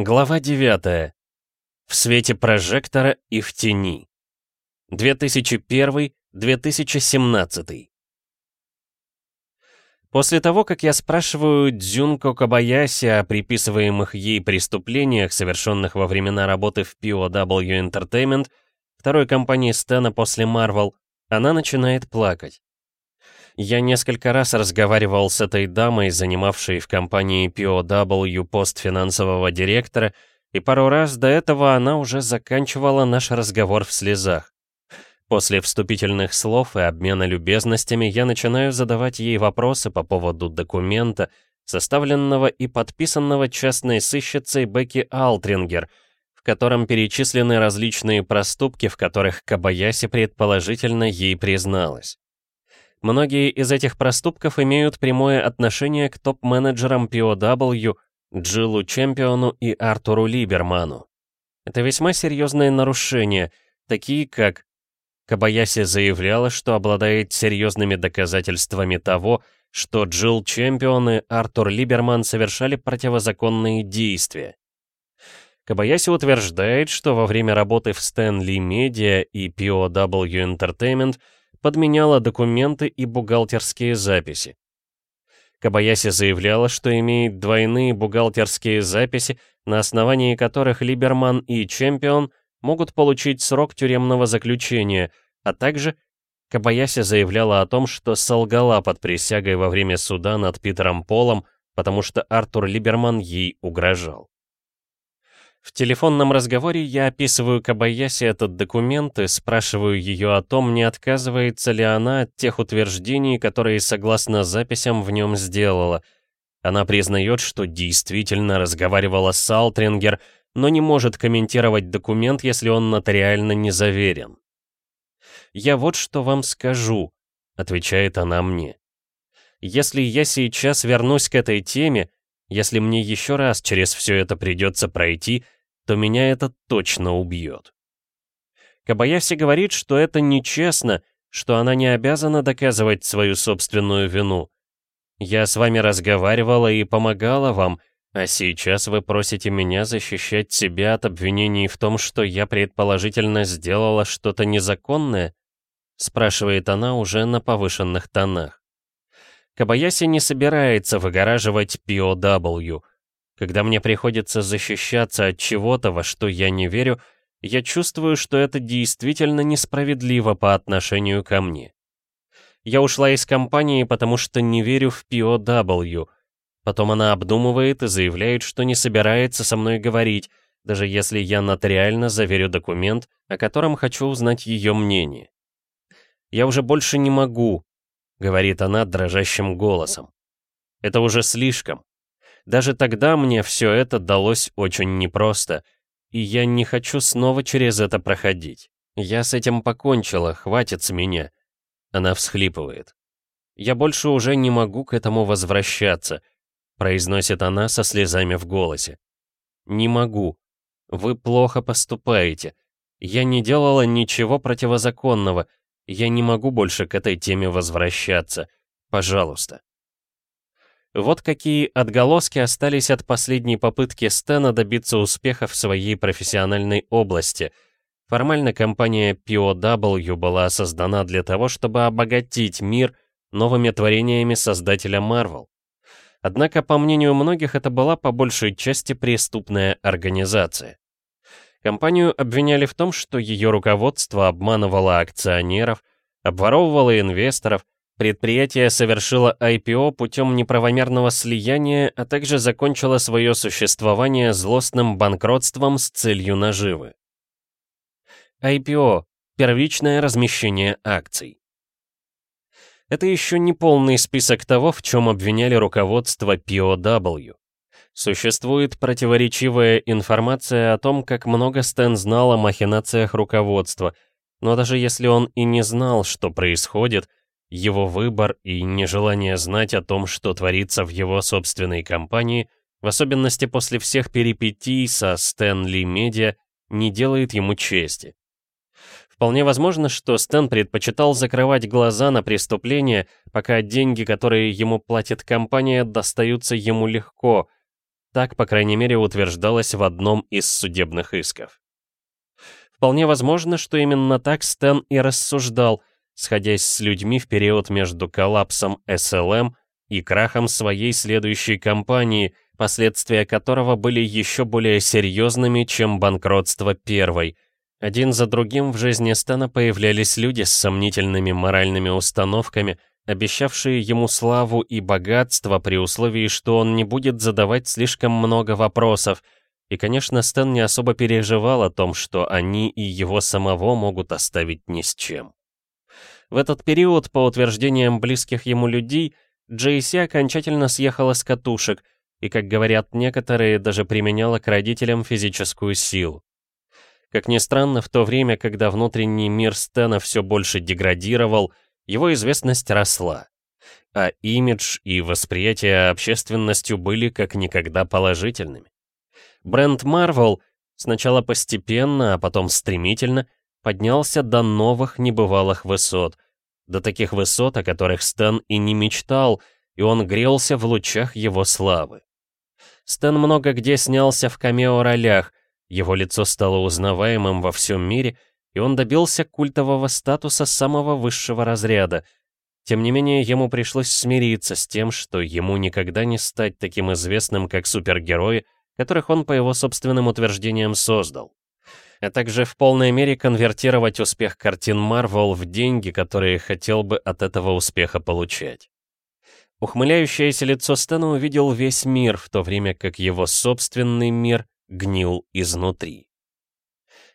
Глава 9. В свете прожектора и в тени. 2001-2017. После того, как я спрашиваю Дзюнко Кабаяси о приписываемых ей преступлениях, совершенных во времена работы в POW Entertainment, второй компании Стэна после Marvel, она начинает плакать. Я несколько раз разговаривал с этой дамой, занимавшей в компании POW пост финансового директора, и пару раз до этого она уже заканчивала наш разговор в слезах. После вступительных слов и обмена любезностями я начинаю задавать ей вопросы по поводу документа, составленного и подписанного частной сыщицей Бекки Алтрингер, в котором перечислены различные проступки, в которых Кабаяси предположительно ей призналась. Многие из этих проступков имеют прямое отношение к топ-менеджерам POW, Джилу Чемпиону и Артуру Либерману. Это весьма серьезные нарушения, такие как Кабаяси заявляла, что обладает серьезными доказательствами того, что Джилл Чемпион и Артур Либерман совершали противозаконные действия. Кабаяси утверждает, что во время работы в Stanley Media и POW Entertainment – подменяла документы и бухгалтерские записи. Кабаяси заявляла, что имеет двойные бухгалтерские записи, на основании которых Либерман и Чемпион могут получить срок тюремного заключения, а также Кабаяси заявляла о том, что солгала под присягой во время суда над Питером Полом, потому что Артур Либерман ей угрожал. В телефонном разговоре я описываю Кабаяси этот документ и спрашиваю ее о том, не отказывается ли она от тех утверждений, которые, согласно записям, в нем сделала. Она признает, что действительно разговаривала с Алтрингер, но не может комментировать документ, если он нотариально не заверен. «Я вот что вам скажу», — отвечает она мне. «Если я сейчас вернусь к этой теме, если мне еще раз через все это придется пройти, то меня это точно убьет. Кабаяси говорит, что это нечестно, что она не обязана доказывать свою собственную вину. Я с вами разговаривала и помогала вам, а сейчас вы просите меня защищать себя от обвинений в том, что я предположительно сделала что-то незаконное? Спрашивает она уже на повышенных тонах. Кабаяси не собирается выгораживать POW. Когда мне приходится защищаться от чего-то, во что я не верю, я чувствую, что это действительно несправедливо по отношению ко мне. Я ушла из компании, потому что не верю в POW. Потом она обдумывает и заявляет, что не собирается со мной говорить, даже если я нотариально заверю документ, о котором хочу узнать ее мнение. Я уже больше не могу, — говорит она дрожащим голосом. «Это уже слишком. Даже тогда мне все это далось очень непросто, и я не хочу снова через это проходить. Я с этим покончила, хватит с меня». Она всхлипывает. «Я больше уже не могу к этому возвращаться», — произносит она со слезами в голосе. «Не могу. Вы плохо поступаете. Я не делала ничего противозаконного, я не могу больше к этой теме возвращаться. Пожалуйста. Вот какие отголоски остались от последней попытки Стэна добиться успеха в своей профессиональной области. Формально компания POW была создана для того, чтобы обогатить мир новыми творениями создателя Marvel. Однако, по мнению многих, это была по большей части преступная организация. Компанию обвиняли в том, что ее руководство обманывало акционеров, обворовывало инвесторов, предприятие совершило IPO путем неправомерного слияния, а также закончило свое существование злостным банкротством с целью наживы. IPO – первичное размещение акций. Это еще не полный список того, в чем обвиняли руководство POW. Существует противоречивая информация о том, как много Стэн знал о махинациях руководства, но даже если он и не знал, что происходит, его выбор и нежелание знать о том, что творится в его собственной компании, в особенности после всех перипетий со Стэнли Медиа, не делает ему чести. Вполне возможно, что Стэн предпочитал закрывать глаза на преступления, пока деньги, которые ему платит компания, достаются ему легко — Так, по крайней мере, утверждалось в одном из судебных исков. Вполне возможно, что именно так Стэн и рассуждал, сходясь с людьми в период между коллапсом SLM и крахом своей следующей компании, последствия которого были еще более серьезными, чем банкротство первой. Один за другим в жизни Стэна появлялись люди с сомнительными моральными установками, обещавшие ему славу и богатство при условии, что он не будет задавать слишком много вопросов, и, конечно, Стэн не особо переживал о том, что они и его самого могут оставить ни с чем. В этот период, по утверждениям близких ему людей, Джейси окончательно съехала с катушек и, как говорят некоторые, даже применяла к родителям физическую силу. Как ни странно, в то время, когда внутренний мир Стэна все больше деградировал, его известность росла, а имидж и восприятие общественностью были как никогда положительными. Бренд Marvel сначала постепенно, а потом стремительно поднялся до новых небывалых высот, до таких высот, о которых Стэн и не мечтал, и он грелся в лучах его славы. Стэн много где снялся в камео-ролях, его лицо стало узнаваемым во всем мире, и он добился культового статуса самого высшего разряда. Тем не менее, ему пришлось смириться с тем, что ему никогда не стать таким известным, как супергерои, которых он, по его собственным утверждениям, создал. А также в полной мере конвертировать успех картин Марвел в деньги, которые хотел бы от этого успеха получать. Ухмыляющееся лицо Стэна увидел весь мир, в то время как его собственный мир гнил изнутри.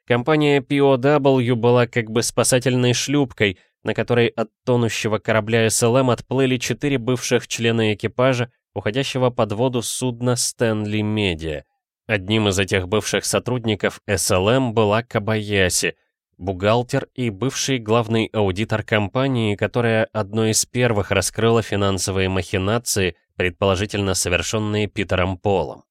Компания POW была как бы спасательной шлюпкой, на которой от тонущего корабля SLM отплыли четыре бывших члена экипажа, уходящего под воду судна Стэнли Медиа. Одним из этих бывших сотрудников SLM была Кабаяси, бухгалтер и бывший главный аудитор компании, которая одной из первых раскрыла финансовые махинации, предположительно совершенные Питером Полом.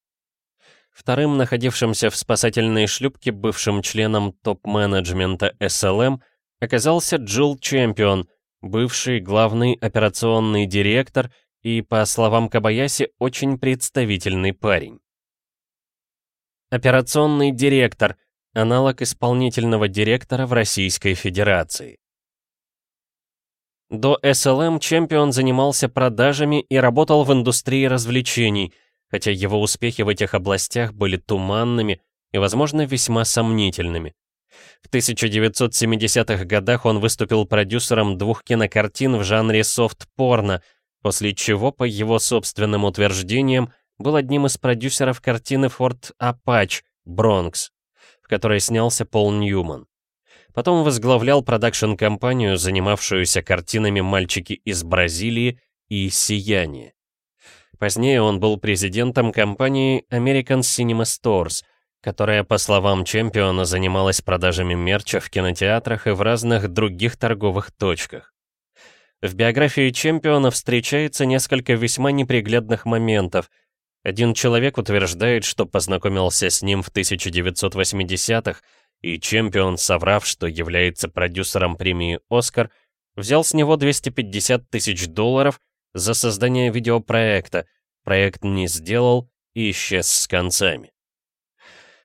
Вторым, находившимся в спасательной шлюпке бывшим членом топ-менеджмента SLM, оказался Джилл Чемпион, бывший главный операционный директор и, по словам Кабаяси, очень представительный парень. Операционный директор – аналог исполнительного директора в Российской Федерации. До SLM Чемпион занимался продажами и работал в индустрии развлечений – хотя его успехи в этих областях были туманными и, возможно, весьма сомнительными. В 1970-х годах он выступил продюсером двух кинокартин в жанре софт-порно, после чего, по его собственным утверждениям, был одним из продюсеров картины «Форт Апач» «Бронкс», в которой снялся Пол Ньюман. Потом возглавлял продакшн-компанию, занимавшуюся картинами «Мальчики из Бразилии» и «Сияние». Позднее он был президентом компании American Cinema Stores, которая, по словам чемпиона, занималась продажами мерча в кинотеатрах и в разных других торговых точках. В биографии чемпиона встречается несколько весьма неприглядных моментов. Один человек утверждает, что познакомился с ним в 1980-х, и чемпион, соврав, что является продюсером премии «Оскар», взял с него 250 тысяч долларов за создание видеопроекта, проект не сделал и исчез с концами.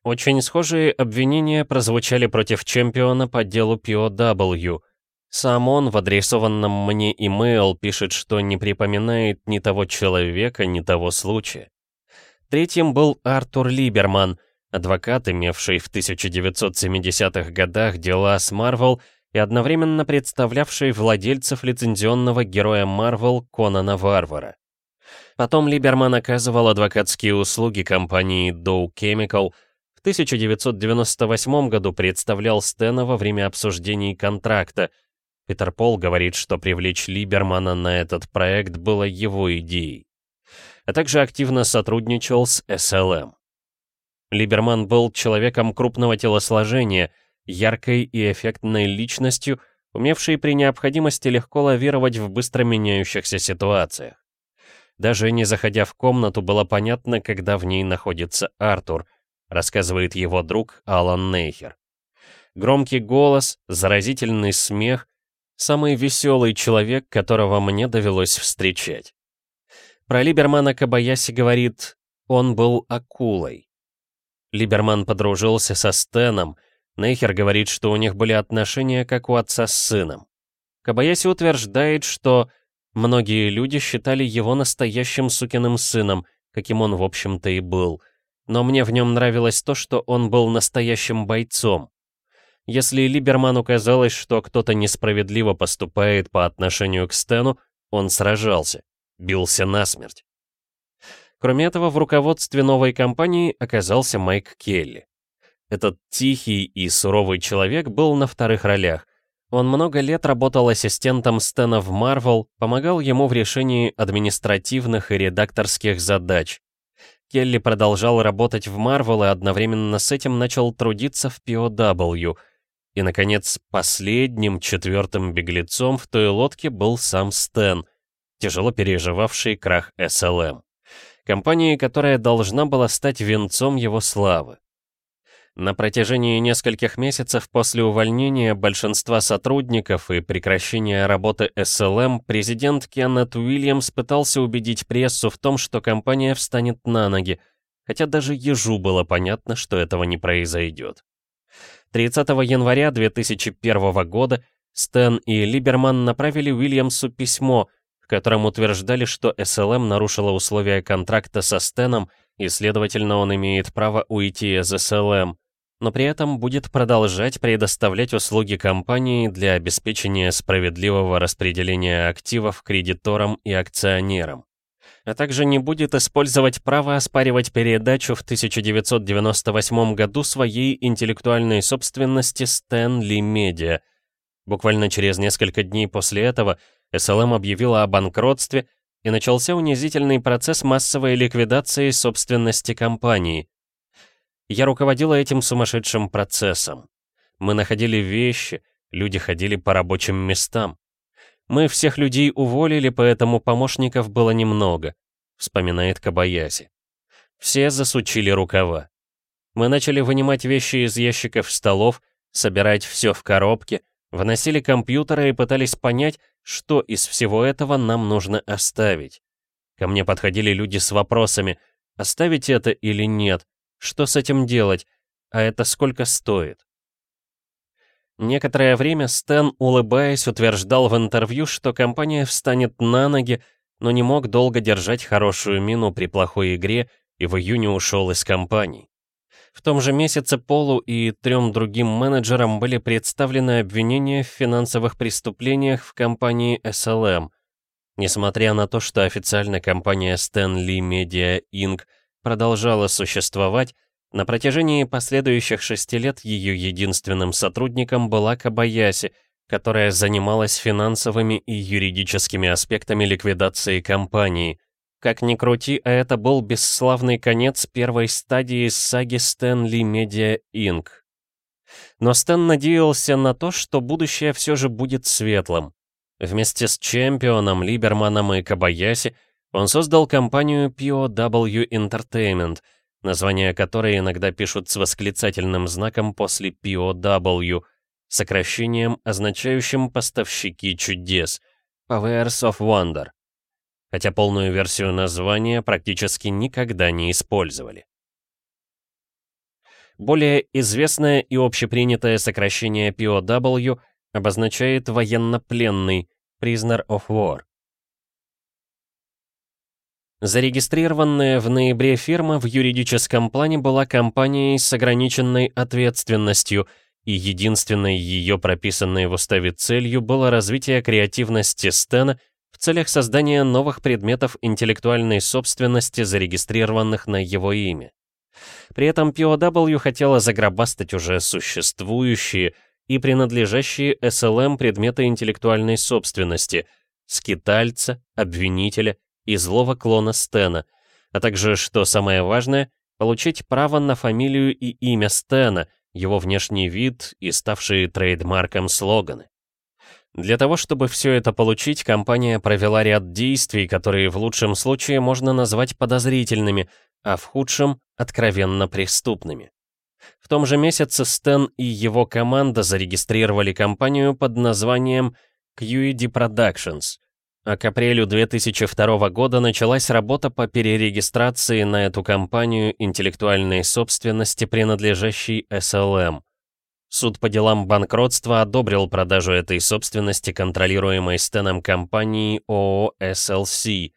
Очень схожие обвинения прозвучали против чемпиона по делу POW. Сам он в адресованном мне имейл пишет, что не припоминает ни того человека, ни того случая. Третьим был Артур Либерман, адвокат, имевший в 1970-х годах дела с Марвел и одновременно представлявший владельцев лицензионного героя Марвел Конана Варвара. Потом Либерман оказывал адвокатские услуги компании Dow Chemical. В 1998 году представлял Стэна во время обсуждений контракта. Питер Пол говорит, что привлечь Либермана на этот проект было его идеей. А также активно сотрудничал с SLM. Либерман был человеком крупного телосложения — яркой и эффектной личностью, умевшей при необходимости легко лавировать в быстро меняющихся ситуациях. Даже не заходя в комнату, было понятно, когда в ней находится Артур, рассказывает его друг Алан Нейхер. Громкий голос, заразительный смех, самый веселый человек, которого мне довелось встречать. Про Либермана Кабаяси говорит, он был акулой. Либерман подружился со Стеном. Нейхер говорит, что у них были отношения, как у отца с сыном. Кабаяси утверждает, что многие люди считали его настоящим сукиным сыном, каким он, в общем-то, и был. Но мне в нем нравилось то, что он был настоящим бойцом. Если Либерману казалось, что кто-то несправедливо поступает по отношению к Стэну, он сражался, бился насмерть. Кроме этого, в руководстве новой компании оказался Майк Келли. Этот тихий и суровый человек был на вторых ролях. Он много лет работал ассистентом Стэна в Marvel, помогал ему в решении административных и редакторских задач. Келли продолжал работать в Marvel и одновременно с этим начал трудиться в POW. И, наконец, последним, четвертым беглецом в той лодке был сам Стэн, тяжело переживавший крах SLM компании, которая должна была стать венцом его славы. На протяжении нескольких месяцев после увольнения большинства сотрудников и прекращения работы SLM президент Кеннет Уильямс пытался убедить прессу в том, что компания встанет на ноги, хотя даже ежу было понятно, что этого не произойдет. 30 января 2001 года Стэн и Либерман направили Уильямсу письмо, в котором утверждали, что SLM нарушила условия контракта со Стеном, и, следовательно, он имеет право уйти из SLM, но при этом будет продолжать предоставлять услуги компании для обеспечения справедливого распределения активов кредиторам и акционерам а также не будет использовать право оспаривать передачу в 1998 году своей интеллектуальной собственности Stanley Media. Буквально через несколько дней после этого SLM объявила о банкротстве, и начался унизительный процесс массовой ликвидации собственности компании. Я руководила этим сумасшедшим процессом. Мы находили вещи, люди ходили по рабочим местам. Мы всех людей уволили, поэтому помощников было немного, вспоминает Кабаяси. Все засучили рукава. Мы начали вынимать вещи из ящиков столов, собирать все в коробки, выносили компьютеры и пытались понять, что из всего этого нам нужно оставить? Ко мне подходили люди с вопросами, оставить это или нет, что с этим делать, а это сколько стоит? Некоторое время Стэн, улыбаясь, утверждал в интервью, что компания встанет на ноги, но не мог долго держать хорошую мину при плохой игре и в июне ушел из компании. В том же месяце Полу и трем другим менеджерам были представлены обвинения в финансовых преступлениях в компании SLM. Несмотря на то, что официально компания Stanley Media Inc. продолжала существовать, на протяжении последующих шести лет ее единственным сотрудником была Кабаяси, которая занималась финансовыми и юридическими аспектами ликвидации компании, как ни крути, а это был бесславный конец первой стадии саги Стэнли Медиа Инк. Но Стэн надеялся на то, что будущее все же будет светлым. Вместе с Чемпионом, Либерманом и Кабаяси он создал компанию POW Entertainment, название которой иногда пишут с восклицательным знаком после POW, сокращением, означающим «поставщики чудес», Powers of Wonder хотя полную версию названия практически никогда не использовали. Более известное и общепринятое сокращение POW обозначает военнопленный, prisoner of war. Зарегистрированная в ноябре фирма в юридическом плане была компанией с ограниченной ответственностью, и единственной ее прописанной в уставе целью было развитие креативности Стена целях создания новых предметов интеллектуальной собственности, зарегистрированных на его имя. При этом POW хотела загробастать уже существующие и принадлежащие SLM предметы интеллектуальной собственности, скитальца, обвинителя и злого клона Стена, а также, что самое важное, получить право на фамилию и имя Стена, его внешний вид и ставшие трейдмарком слоганы. Для того, чтобы все это получить, компания провела ряд действий, которые в лучшем случае можно назвать подозрительными, а в худшем — откровенно преступными. В том же месяце Стэн и его команда зарегистрировали компанию под названием QED Productions. а к апрелю 2002 года началась работа по перерегистрации на эту компанию интеллектуальной собственности, принадлежащей SLM. Суд по делам банкротства одобрил продажу этой собственности контролируемой Стеном компании ООО SLC,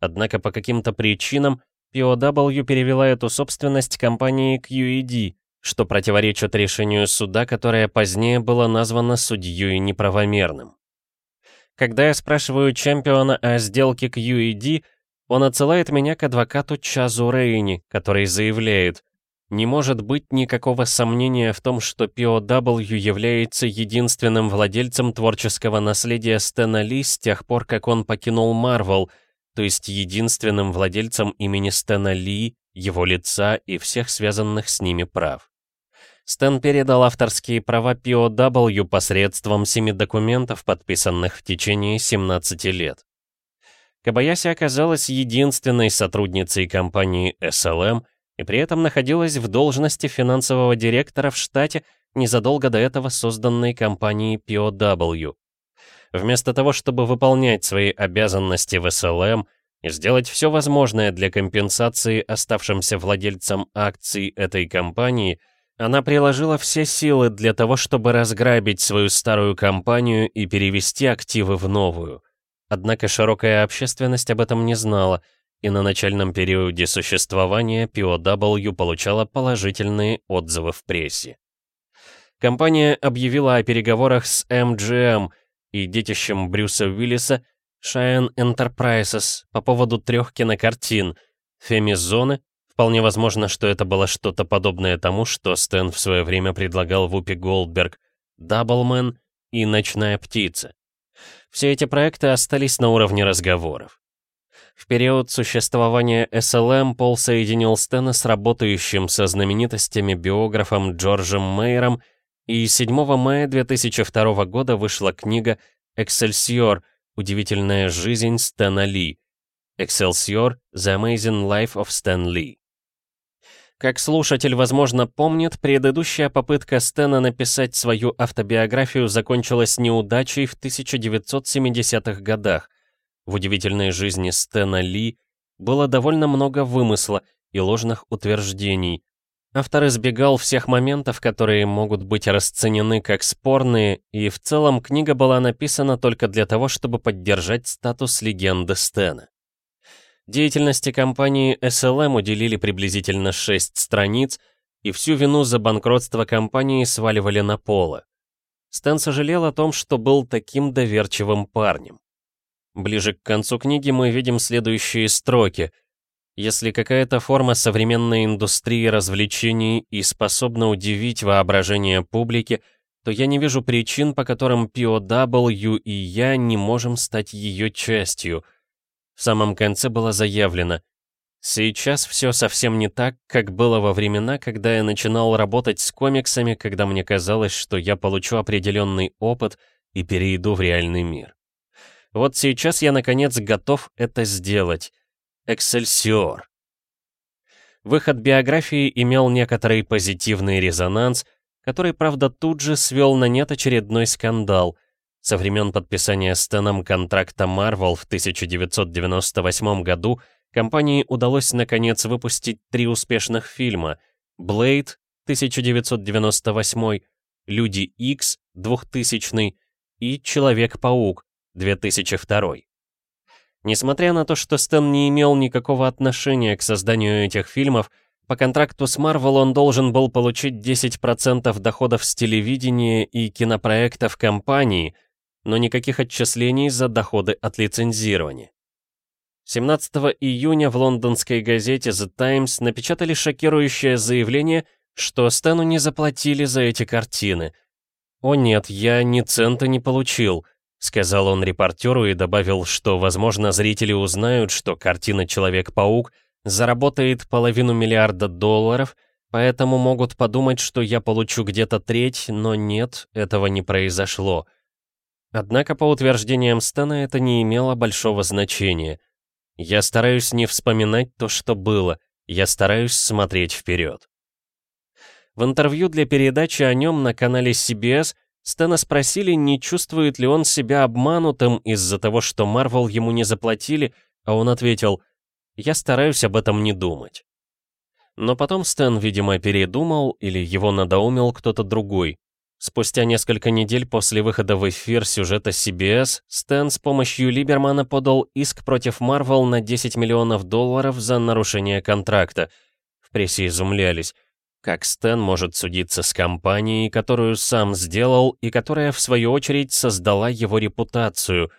однако по каким-то причинам POW перевела эту собственность компании QED, что противоречит решению суда, которое позднее было названо судьей неправомерным. Когда я спрашиваю чемпиона о сделке QED, он отсылает меня к адвокату Чазу Рейни, который заявляет, не может быть никакого сомнения в том, что POW является единственным владельцем творческого наследия Стэна Ли с тех пор, как он покинул Марвел, то есть единственным владельцем имени Стэна Ли, его лица и всех связанных с ними прав. Стэн передал авторские права POW посредством семи документов, подписанных в течение 17 лет. Кабаяси оказалась единственной сотрудницей компании SLM и при этом находилась в должности финансового директора в штате незадолго до этого созданной компанией POW. Вместо того, чтобы выполнять свои обязанности в SLM и сделать все возможное для компенсации оставшимся владельцам акций этой компании – она приложила все силы для того, чтобы разграбить свою старую компанию и перевести активы в новую. Однако широкая общественность об этом не знала, и на начальном периоде существования POW получала положительные отзывы в прессе. Компания объявила о переговорах с MGM и детищем Брюса Уиллиса Cheyenne Enterprises по поводу трех кинокартин «Фемизоны», Вполне возможно, что это было что-то подобное тому, что Стэн в свое время предлагал Вупи Голдберг, «Даблмен» и «Ночная птица». Все эти проекты остались на уровне разговоров. В период существования SLM Пол соединил Стэна с работающим со знаменитостями биографом Джорджем Мейером, и 7 мая 2002 года вышла книга «Эксельсиор. Удивительная жизнь Стэна Ли». «Excelsior. The Amazing Life of Stan Lee». Как слушатель, возможно, помнит, предыдущая попытка Стена написать свою автобиографию закончилась неудачей в 1970-х годах. В удивительной жизни Стена Ли было довольно много вымысла и ложных утверждений. Автор избегал всех моментов, которые могут быть расценены как спорные, и в целом книга была написана только для того, чтобы поддержать статус легенды Стена. Деятельности компании SLM уделили приблизительно 6 страниц, и всю вину за банкротство компании сваливали на Пола. Стэн сожалел о том, что был таким доверчивым парнем. Ближе к концу книги мы видим следующие строки. Если какая-то форма современной индустрии развлечений и способна удивить воображение публики, то я не вижу причин, по которым POW и я не можем стать ее частью — в самом конце было заявлено «Сейчас все совсем не так, как было во времена, когда я начинал работать с комиксами, когда мне казалось, что я получу определенный опыт и перейду в реальный мир. Вот сейчас я, наконец, готов это сделать. Эксельсиор!» Выход биографии имел некоторый позитивный резонанс, который, правда, тут же свел на нет очередной скандал — со времен подписания Стэном контракта Marvel в 1998 году компании удалось наконец выпустить три успешных фильма «Блейд» 1998, «Люди Икс» 2000 и «Человек-паук» 2002. Несмотря на то, что Стэн не имел никакого отношения к созданию этих фильмов, по контракту с Marvel он должен был получить 10% доходов с телевидения и кинопроектов компании, но никаких отчислений за доходы от лицензирования. 17 июня в лондонской газете The Times напечатали шокирующее заявление, что Стэну не заплатили за эти картины. «О нет, я ни цента не получил», — сказал он репортеру и добавил, что, возможно, зрители узнают, что картина «Человек-паук» заработает половину миллиарда долларов, поэтому могут подумать, что я получу где-то треть, но нет, этого не произошло. Однако, по утверждениям Стана, это не имело большого значения. Я стараюсь не вспоминать то, что было, я стараюсь смотреть вперед. В интервью для передачи о нем на канале CBS Стэна спросили, не чувствует ли он себя обманутым из-за того, что Марвел ему не заплатили, а он ответил «Я стараюсь об этом не думать». Но потом Стэн, видимо, передумал или его надоумил кто-то другой. Спустя несколько недель после выхода в эфир сюжета CBS, Стэн с помощью Либермана подал иск против Марвел на 10 миллионов долларов за нарушение контракта. В прессе изумлялись. Как Стэн может судиться с компанией, которую сам сделал и которая, в свою очередь, создала его репутацию?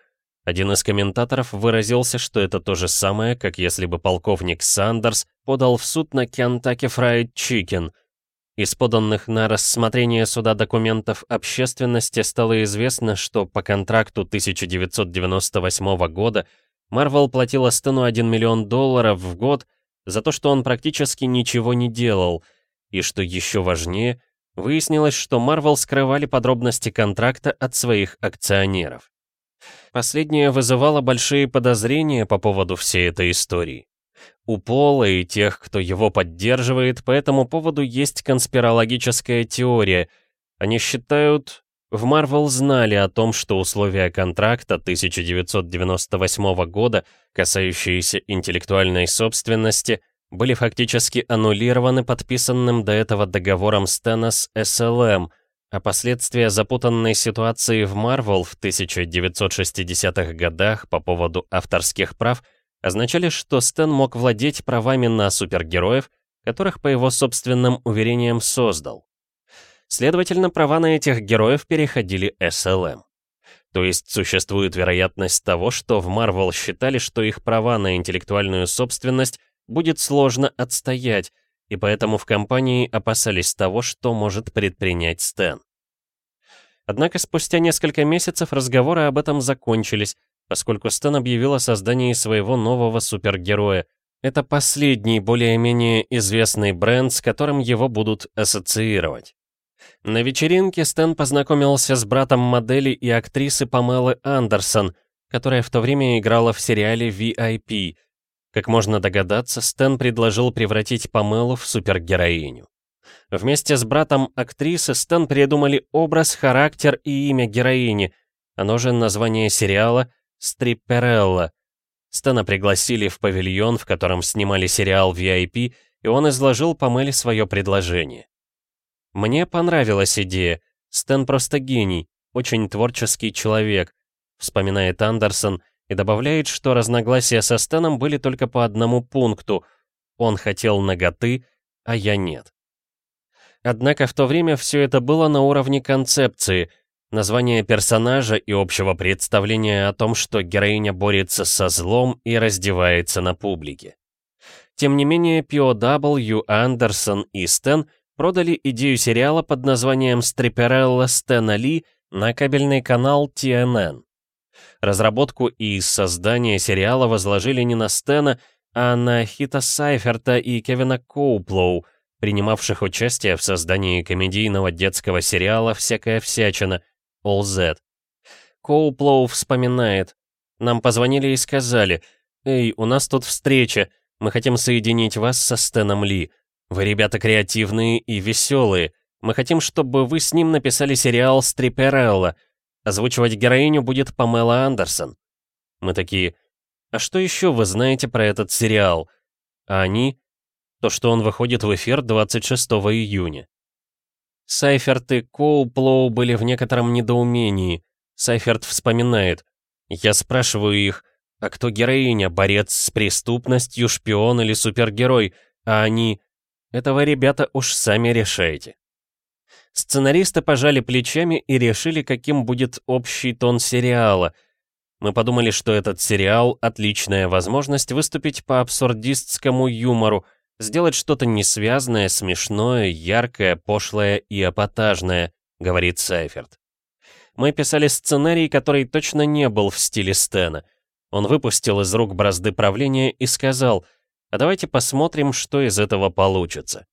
Один из комментаторов выразился, что это то же самое, как если бы полковник Сандерс подал в суд на Kentucky Fried Chicken. Из поданных на рассмотрение суда документов общественности стало известно, что по контракту 1998 года Марвел платила Стэну 1 миллион долларов в год за то, что он практически ничего не делал — и что еще важнее, выяснилось, что Marvel скрывали подробности контракта от своих акционеров. Последнее вызывало большие подозрения по поводу всей этой истории. У Пола и тех, кто его поддерживает, по этому поводу есть конспирологическая теория. Они считают, в Marvel знали о том, что условия контракта 1998 года, касающиеся интеллектуальной собственности, были фактически аннулированы подписанным до этого договором Стэна с SLM, а последствия запутанной ситуации в Marvel в 1960-х годах по поводу авторских прав означали, что Стэн мог владеть правами на супергероев, которых, по его собственным уверениям, создал. Следовательно, права на этих героев переходили SLM. То есть существует вероятность того, что в Marvel считали, что их права на интеллектуальную собственность будет сложно отстоять, и поэтому в компании опасались того, что может предпринять Стэн. Однако спустя несколько месяцев разговоры об этом закончились, поскольку Стэн объявил о создании своего нового супергероя. Это последний, более-менее известный бренд, с которым его будут ассоциировать. На вечеринке Стэн познакомился с братом модели и актрисы Памелы Андерсон, которая в то время играла в сериале VIP, как можно догадаться, Стэн предложил превратить Памелу в супергероиню. Вместе с братом актрисы Стэн придумали образ, характер и имя героини, оно же название сериала «Стрипперелла». Стэна пригласили в павильон, в котором снимали сериал VIP, и он изложил Памеле свое предложение. «Мне понравилась идея. Стэн просто гений, очень творческий человек», вспоминает Андерсон, и добавляет, что разногласия со Стэном были только по одному пункту. Он хотел наготы, а я нет. Однако в то время все это было на уровне концепции, названия персонажа и общего представления о том, что героиня борется со злом и раздевается на публике. Тем не менее, POW, Андерсон и Стэн продали идею сериала под названием «Стриперелла Стэна Ли» на кабельный канал TNN. Разработку и создание сериала возложили не на Стэна, а на Хита Сайферта и Кевина Коуплоу, принимавших участие в создании комедийного детского сериала «Всякая всячина» All That. Коуплоу вспоминает. «Нам позвонили и сказали, «Эй, у нас тут встреча, мы хотим соединить вас со Стэном Ли. Вы ребята креативные и веселые. Мы хотим, чтобы вы с ним написали сериал «Стриперелла», Озвучивать героиню будет Памела Андерсон. Мы такие, а что еще вы знаете про этот сериал? А они? То, что он выходит в эфир 26 июня. Сайферт и Коуплоу были в некотором недоумении. Сайферт вспоминает. Я спрашиваю их, а кто героиня, борец с преступностью, шпион или супергерой? А они... Этого ребята уж сами решайте. Сценаристы пожали плечами и решили, каким будет общий тон сериала. Мы подумали, что этот сериал — отличная возможность выступить по абсурдистскому юмору, сделать что-то несвязное, смешное, яркое, пошлое и эпатажное, говорит Сайферт. Мы писали сценарий, который точно не был в стиле Стена. Он выпустил из рук бразды правления и сказал, а давайте посмотрим, что из этого получится.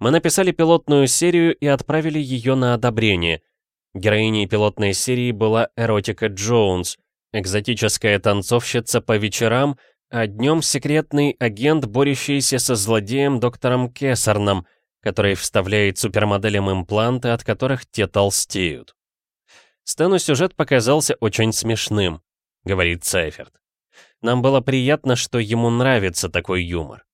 Мы написали пилотную серию и отправили ее на одобрение. Героиней пилотной серии была Эротика Джонс, экзотическая танцовщица по вечерам, а днем секретный агент, борющийся со злодеем доктором Кессерном, который вставляет супермоделям импланты, от которых те толстеют. Стэну сюжет показался очень смешным, говорит Сайферт. Нам было приятно, что ему нравится такой юмор.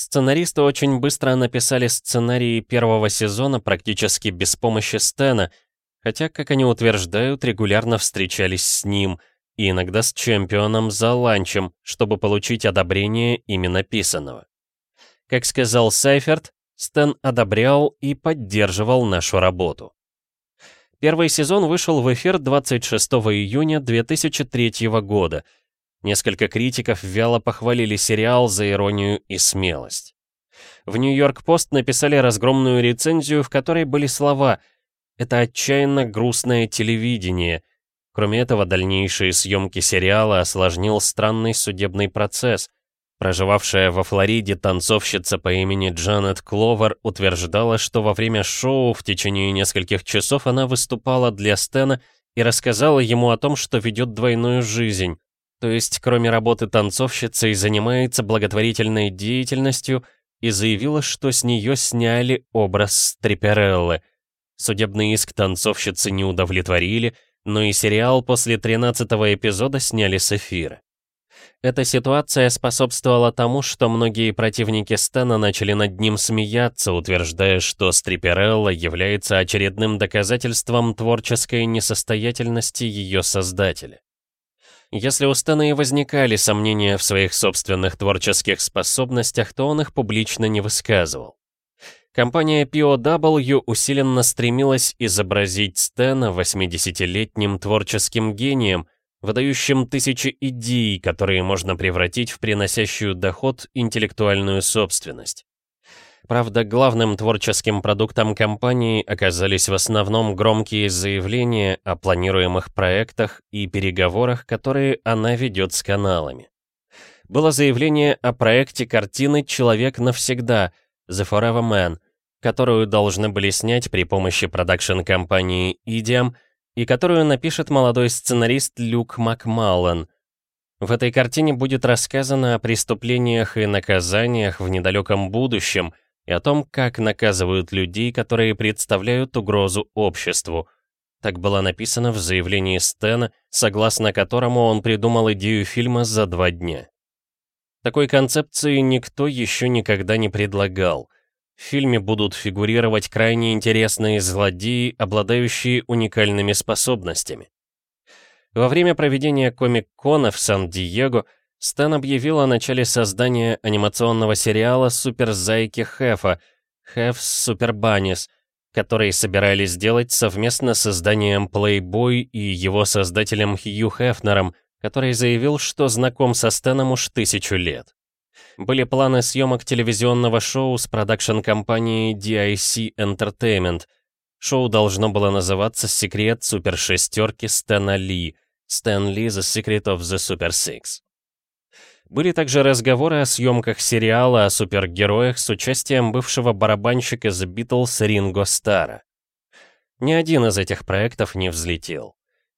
Сценаристы очень быстро написали сценарии первого сезона практически без помощи Стэна, хотя, как они утверждают, регулярно встречались с ним и иногда с чемпионом за ланчем, чтобы получить одобрение именно писанного. Как сказал Сайферт, Стэн одобрял и поддерживал нашу работу. Первый сезон вышел в эфир 26 июня 2003 года — Несколько критиков вяло похвалили сериал за иронию и смелость. В Нью-Йорк-Пост написали разгромную рецензию, в которой были слова «Это отчаянно грустное телевидение». Кроме этого, дальнейшие съемки сериала осложнил странный судебный процесс. Проживавшая во Флориде танцовщица по имени Джанет Кловер утверждала, что во время шоу в течение нескольких часов она выступала для Стена и рассказала ему о том, что ведет двойную жизнь. То есть, кроме работы танцовщицей, занимается благотворительной деятельностью и заявила, что с нее сняли образ Стрипереллы. Судебный иск танцовщицы не удовлетворили, но и сериал после 13 эпизода сняли с эфира. Эта ситуация способствовала тому, что многие противники Стэна начали над ним смеяться, утверждая, что Стриперелла является очередным доказательством творческой несостоятельности ее создателя. Если у Стэна и возникали сомнения в своих собственных творческих способностях, то он их публично не высказывал. Компания POW усиленно стремилась изобразить Стэна 80-летним творческим гением, выдающим тысячи идей, которые можно превратить в приносящую доход интеллектуальную собственность. Правда, главным творческим продуктом компании оказались в основном громкие заявления о планируемых проектах и переговорах, которые она ведет с каналами. Было заявление о проекте картины «Человек навсегда» The Forever Man, которую должны были снять при помощи продакшн-компании Idiom и которую напишет молодой сценарист Люк Макмаллен. В этой картине будет рассказано о преступлениях и наказаниях в недалеком будущем – и о том, как наказывают людей, которые представляют угрозу обществу. Так было написано в заявлении Стэна, согласно которому он придумал идею фильма за два дня. Такой концепции никто еще никогда не предлагал. В фильме будут фигурировать крайне интересные злодеи, обладающие уникальными способностями. Во время проведения комик-кона в Сан-Диего Стэн объявил о начале создания анимационного сериала «Суперзайки Хефа» «Хеф Супер Баннис», который собирались сделать совместно с изданием Playboy и его создателем Хью Хефнером, который заявил, что знаком со Стэном уж тысячу лет. Были планы съемок телевизионного шоу с продакшн-компанией DIC Entertainment. Шоу должно было называться «Секрет Супер Шестерки Стэна Ли», «Стэн Ли The Secret of the Super Six». Были также разговоры о съемках сериала о супергероях с участием бывшего барабанщика The Beatles Ринго Стара. Ни один из этих проектов не взлетел.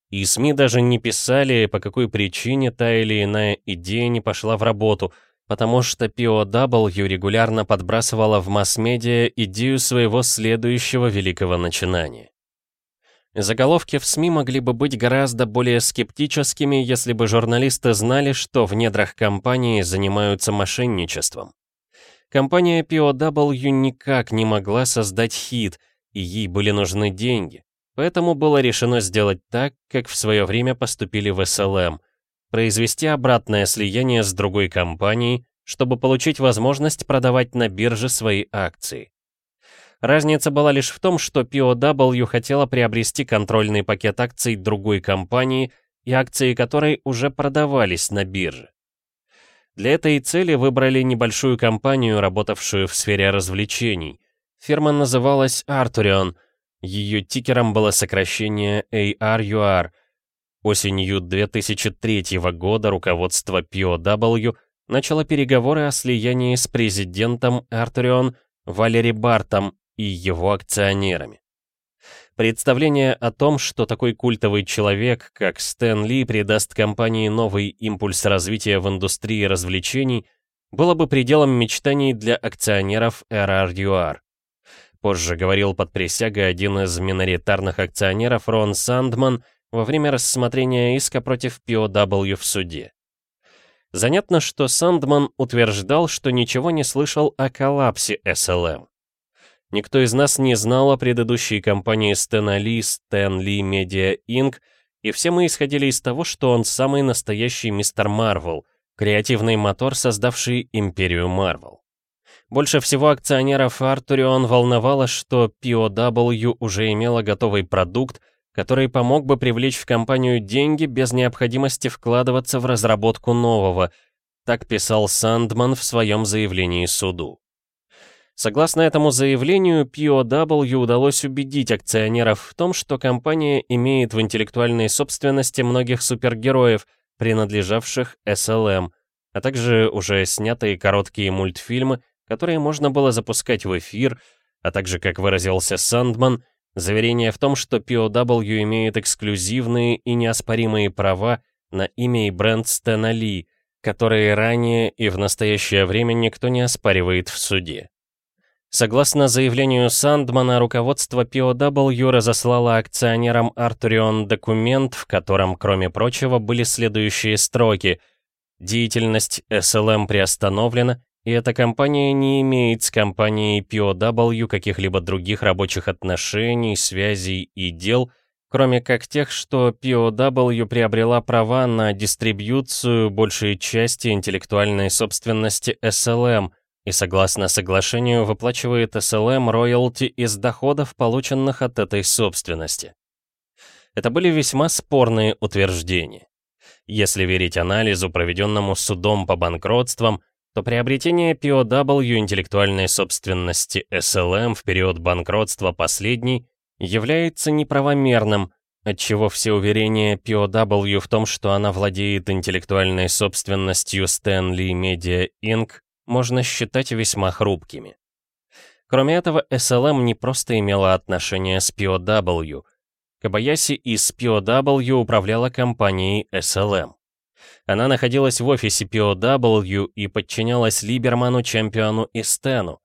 И СМИ даже не писали, по какой причине та или иная идея не пошла в работу, потому что POW регулярно подбрасывала в масс-медиа идею своего следующего великого начинания. Заголовки в СМИ могли бы быть гораздо более скептическими, если бы журналисты знали, что в недрах компании занимаются мошенничеством. Компания POW никак не могла создать хит, и ей были нужны деньги. Поэтому было решено сделать так, как в свое время поступили в SLM, произвести обратное слияние с другой компанией, чтобы получить возможность продавать на бирже свои акции. Разница была лишь в том, что POW хотела приобрести контрольный пакет акций другой компании, и акции которой уже продавались на бирже. Для этой цели выбрали небольшую компанию, работавшую в сфере развлечений. Фирма называлась Arturion, ее тикером было сокращение ARUR. Осенью 2003 года руководство POW начало переговоры о слиянии с президентом Arturion Валери Бартом и его акционерами. Представление о том, что такой культовый человек, как Стэн Ли, придаст компании новый импульс развития в индустрии развлечений, было бы пределом мечтаний для акционеров RRUR. позже говорил под присягой один из миноритарных акционеров Рон Сандман во время рассмотрения иска против POW в суде. Занятно, что Сандман утверждал, что ничего не слышал о коллапсе SLM. Никто из нас не знал о предыдущей компании Стэна Ли, Стэн Ли Media Inc., и все мы исходили из того, что он самый настоящий мистер Марвел, креативный мотор, создавший империю Марвел. Больше всего акционеров Артурион волновало, что POW уже имела готовый продукт, который помог бы привлечь в компанию деньги без необходимости вкладываться в разработку нового, так писал Сандман в своем заявлении суду. Согласно этому заявлению, POW удалось убедить акционеров в том, что компания имеет в интеллектуальной собственности многих супергероев, принадлежавших SLM, а также уже снятые короткие мультфильмы, которые можно было запускать в эфир, а также, как выразился Сандман, заверение в том, что POW имеет эксклюзивные и неоспоримые права на имя и бренд Стэна Ли, которые ранее и в настоящее время никто не оспаривает в суде. Согласно заявлению Сандмана, руководство POW разослало акционерам Артурион документ, в котором, кроме прочего, были следующие строки. Деятельность SLM приостановлена, и эта компания не имеет с компанией POW каких-либо других рабочих отношений, связей и дел, кроме как тех, что POW приобрела права на дистрибьюцию большей части интеллектуальной собственности SLM и согласно соглашению выплачивает SLM роялти из доходов, полученных от этой собственности. Это были весьма спорные утверждения. Если верить анализу, проведенному судом по банкротствам, то приобретение POW интеллектуальной собственности SLM в период банкротства последней является неправомерным, отчего все уверения POW в том, что она владеет интеллектуальной собственностью Stanley Media Inc., можно считать весьма хрупкими. Кроме этого, SLM не просто имела отношение с POW. Кабаяси из POW управляла компанией SLM. Она находилась в офисе POW и подчинялась Либерману, чемпиону и Стэну.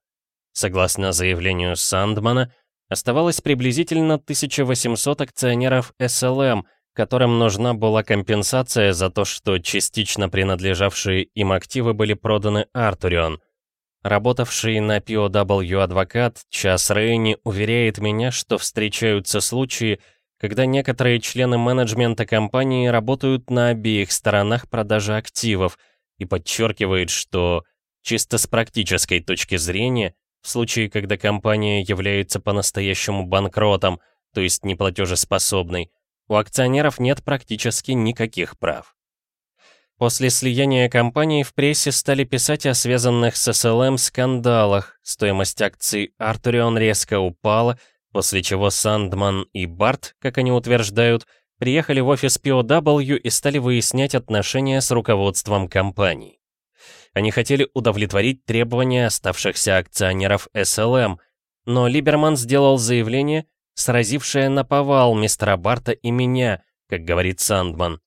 Согласно заявлению Сандмана, оставалось приблизительно 1800 акционеров SLM, которым нужна была компенсация за то, что частично принадлежавшие им активы были проданы Артурион. Работавший на POW адвокат Час Рейни уверяет меня, что встречаются случаи, когда некоторые члены менеджмента компании работают на обеих сторонах продажи активов и подчеркивает, что чисто с практической точки зрения, в случае, когда компания является по-настоящему банкротом, то есть неплатежеспособной, у акционеров нет практически никаких прав. После слияния компаний в прессе стали писать о связанных с SLM скандалах, стоимость акций Артурион резко упала, После чего Сандман и Барт, как они утверждают, приехали в офис POW и стали выяснять отношения с руководством компании. Они хотели удовлетворить требования оставшихся акционеров SLM, но Либерман сделал заявление, сразившее на повал мистера Барта и меня, как говорит Сандман.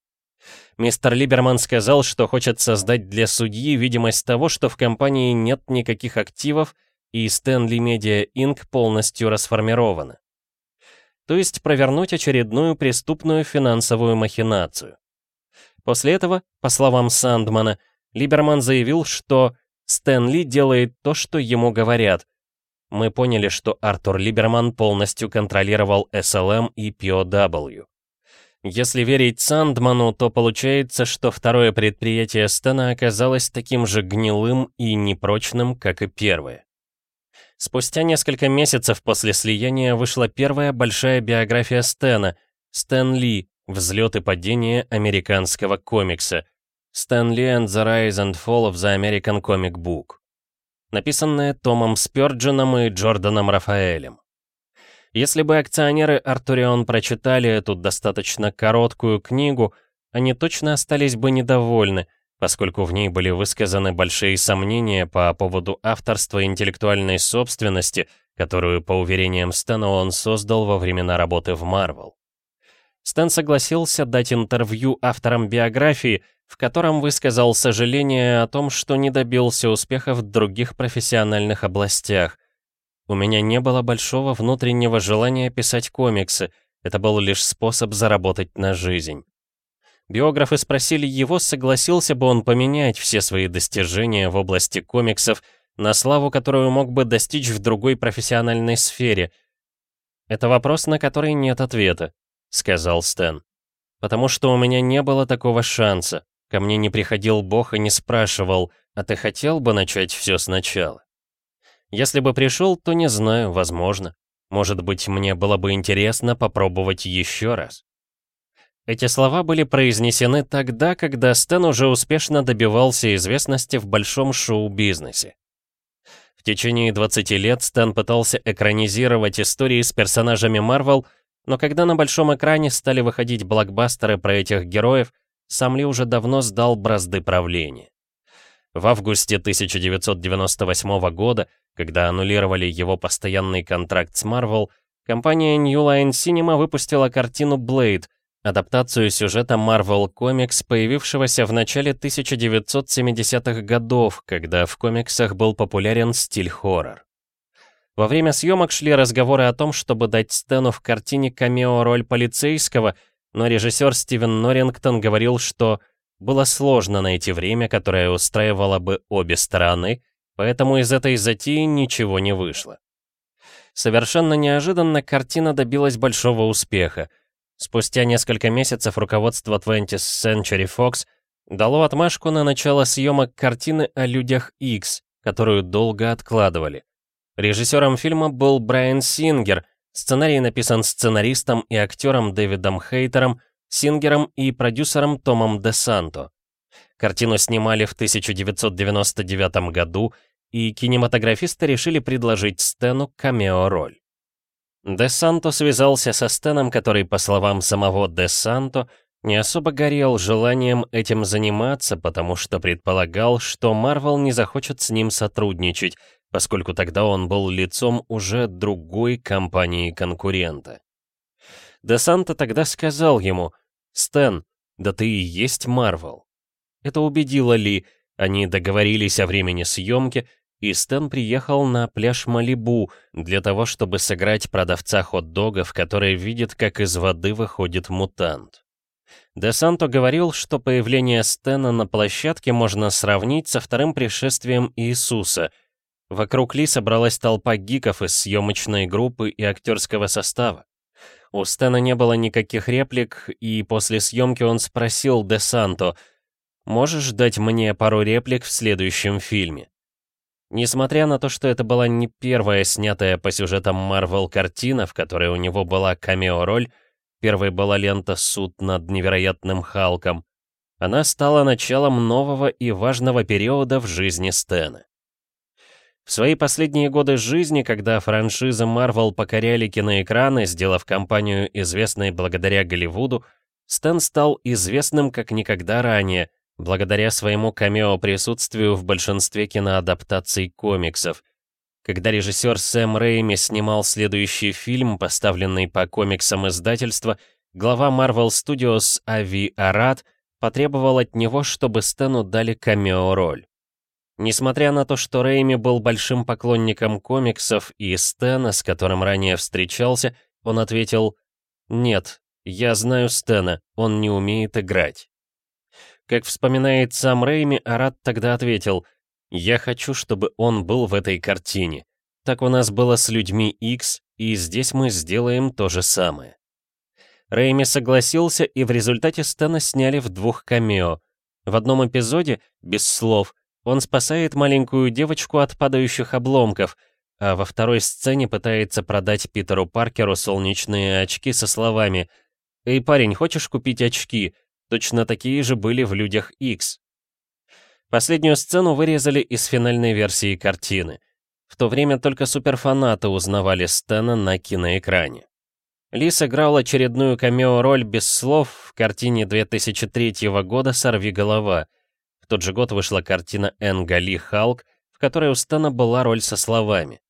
Мистер Либерман сказал, что хочет создать для судьи видимость того, что в компании нет никаких активов, и Stanley Media Inc. полностью расформирована. То есть провернуть очередную преступную финансовую махинацию. После этого, по словам Сандмана, Либерман заявил, что Стэнли делает то, что ему говорят. Мы поняли, что Артур Либерман полностью контролировал SLM и POW. Если верить Сандману, то получается, что второе предприятие Стэна оказалось таким же гнилым и непрочным, как и первое. Спустя несколько месяцев после слияния вышла первая большая биография Стэна «Стэн Ли. Взлет и падение американского комикса» «Стэн Ли and the Rise and Fall of the American Comic Book», написанная Томом Спёрджином и Джорданом Рафаэлем. Если бы акционеры Артурион прочитали эту достаточно короткую книгу, они точно остались бы недовольны — поскольку в ней были высказаны большие сомнения по поводу авторства интеллектуальной собственности, которую, по уверениям Стэна, он создал во времена работы в Марвел. Стэн согласился дать интервью авторам биографии, в котором высказал сожаление о том, что не добился успеха в других профессиональных областях. У меня не было большого внутреннего желания писать комиксы, это был лишь способ заработать на жизнь. Биографы спросили его, согласился бы он поменять все свои достижения в области комиксов на славу, которую мог бы достичь в другой профессиональной сфере. «Это вопрос, на который нет ответа», — сказал Стэн. «Потому что у меня не было такого шанса. Ко мне не приходил Бог и не спрашивал, а ты хотел бы начать все сначала? Если бы пришел, то не знаю, возможно. Может быть, мне было бы интересно попробовать еще раз. Эти слова были произнесены тогда, когда Стэн уже успешно добивался известности в большом шоу-бизнесе. В течение 20 лет Стэн пытался экранизировать истории с персонажами Марвел, но когда на большом экране стали выходить блокбастеры про этих героев, сам Ли уже давно сдал бразды правления. В августе 1998 года, когда аннулировали его постоянный контракт с Marvel, компания New Line Cinema выпустила картину Blade, адаптацию сюжета Marvel Comics, появившегося в начале 1970-х годов, когда в комиксах был популярен стиль хоррор. Во время съемок шли разговоры о том, чтобы дать Стэну в картине камео-роль полицейского — но режиссер Стивен Норрингтон говорил, что было сложно найти время, которое устраивало бы обе стороны, поэтому из этой затеи ничего не вышло. Совершенно неожиданно картина добилась большого успеха. Спустя несколько месяцев руководство 20th Century Fox дало отмашку на начало съемок картины о людях X, которую долго откладывали. Режиссером фильма был Брайан Сингер, Сценарий написан сценаристом и актером Дэвидом Хейтером, сингером и продюсером Томом Де Санто. Картину снимали в 1999 году, и кинематографисты решили предложить Стэну камео-роль. Де Санто связался со Стэном, который, по словам самого Де Санто, не особо горел желанием этим заниматься, потому что предполагал, что Марвел не захочет с ним сотрудничать, поскольку тогда он был лицом уже другой компании-конкурента. Де Санто тогда сказал ему, «Стэн, да ты и есть Марвел». Это убедило Ли, они договорились о времени съемки, и Стэн приехал на пляж Малибу для того, чтобы сыграть продавца хот-догов, который видит, как из воды выходит мутант. Де Санто говорил, что появление Стэна на площадке можно сравнить со вторым пришествием Иисуса — Вокруг Ли собралась толпа гиков из съемочной группы и актерского состава. У Стэна не было никаких реплик, и после съемки он спросил Де Санто, «Можешь дать мне пару реплик в следующем фильме?» Несмотря на то, что это была не первая снятая по сюжетам Марвел картина, в которой у него была камео-роль, первой была лента «Суд над невероятным Халком», она стала началом нового и важного периода в жизни Стэна. В свои последние годы жизни, когда франшизы Marvel покоряли киноэкраны, сделав компанию известной благодаря Голливуду, Стэн стал известным как никогда ранее, благодаря своему камео-присутствию в большинстве киноадаптаций комиксов. Когда режиссер Сэм Рэйми снимал следующий фильм, поставленный по комиксам издательства, глава Marvel Studios Ави Арат потребовал от него, чтобы Стэну дали камео-роль. Несмотря на то, что Рэйми был большим поклонником комиксов и Стэна, с которым ранее встречался, он ответил «Нет, я знаю Стэна, он не умеет играть». Как вспоминает сам Рэйми, Арат тогда ответил «Я хочу, чтобы он был в этой картине. Так у нас было с людьми X, и здесь мы сделаем то же самое». Рэйми согласился, и в результате Стэна сняли в двух камео. В одном эпизоде, без слов, он спасает маленькую девочку от падающих обломков, а во второй сцене пытается продать Питеру Паркеру солнечные очки со словами «Эй, парень, хочешь купить очки? Точно такие же были в «Людях X. Последнюю сцену вырезали из финальной версии картины. В то время только суперфанаты узнавали Стэна на киноэкране. Ли сыграл очередную камео-роль без слов в картине 2003 года «Сорви голова», тот же год вышла картина Энга Ли «Халк», в которой у Стэна была роль со словами.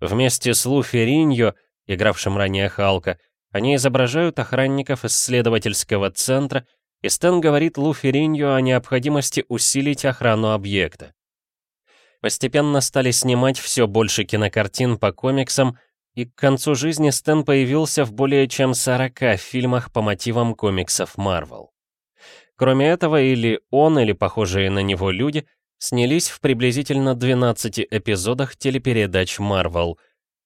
Вместе с Лу Фериньо, игравшим ранее Халка, они изображают охранников исследовательского центра, и Стэн говорит Лу Фериньо о необходимости усилить охрану объекта. Постепенно стали снимать все больше кинокартин по комиксам, и к концу жизни Стэн появился в более чем 40 фильмах по мотивам комиксов Марвел. Кроме этого, или он, или похожие на него люди снялись в приблизительно 12 эпизодах телепередач Marvel.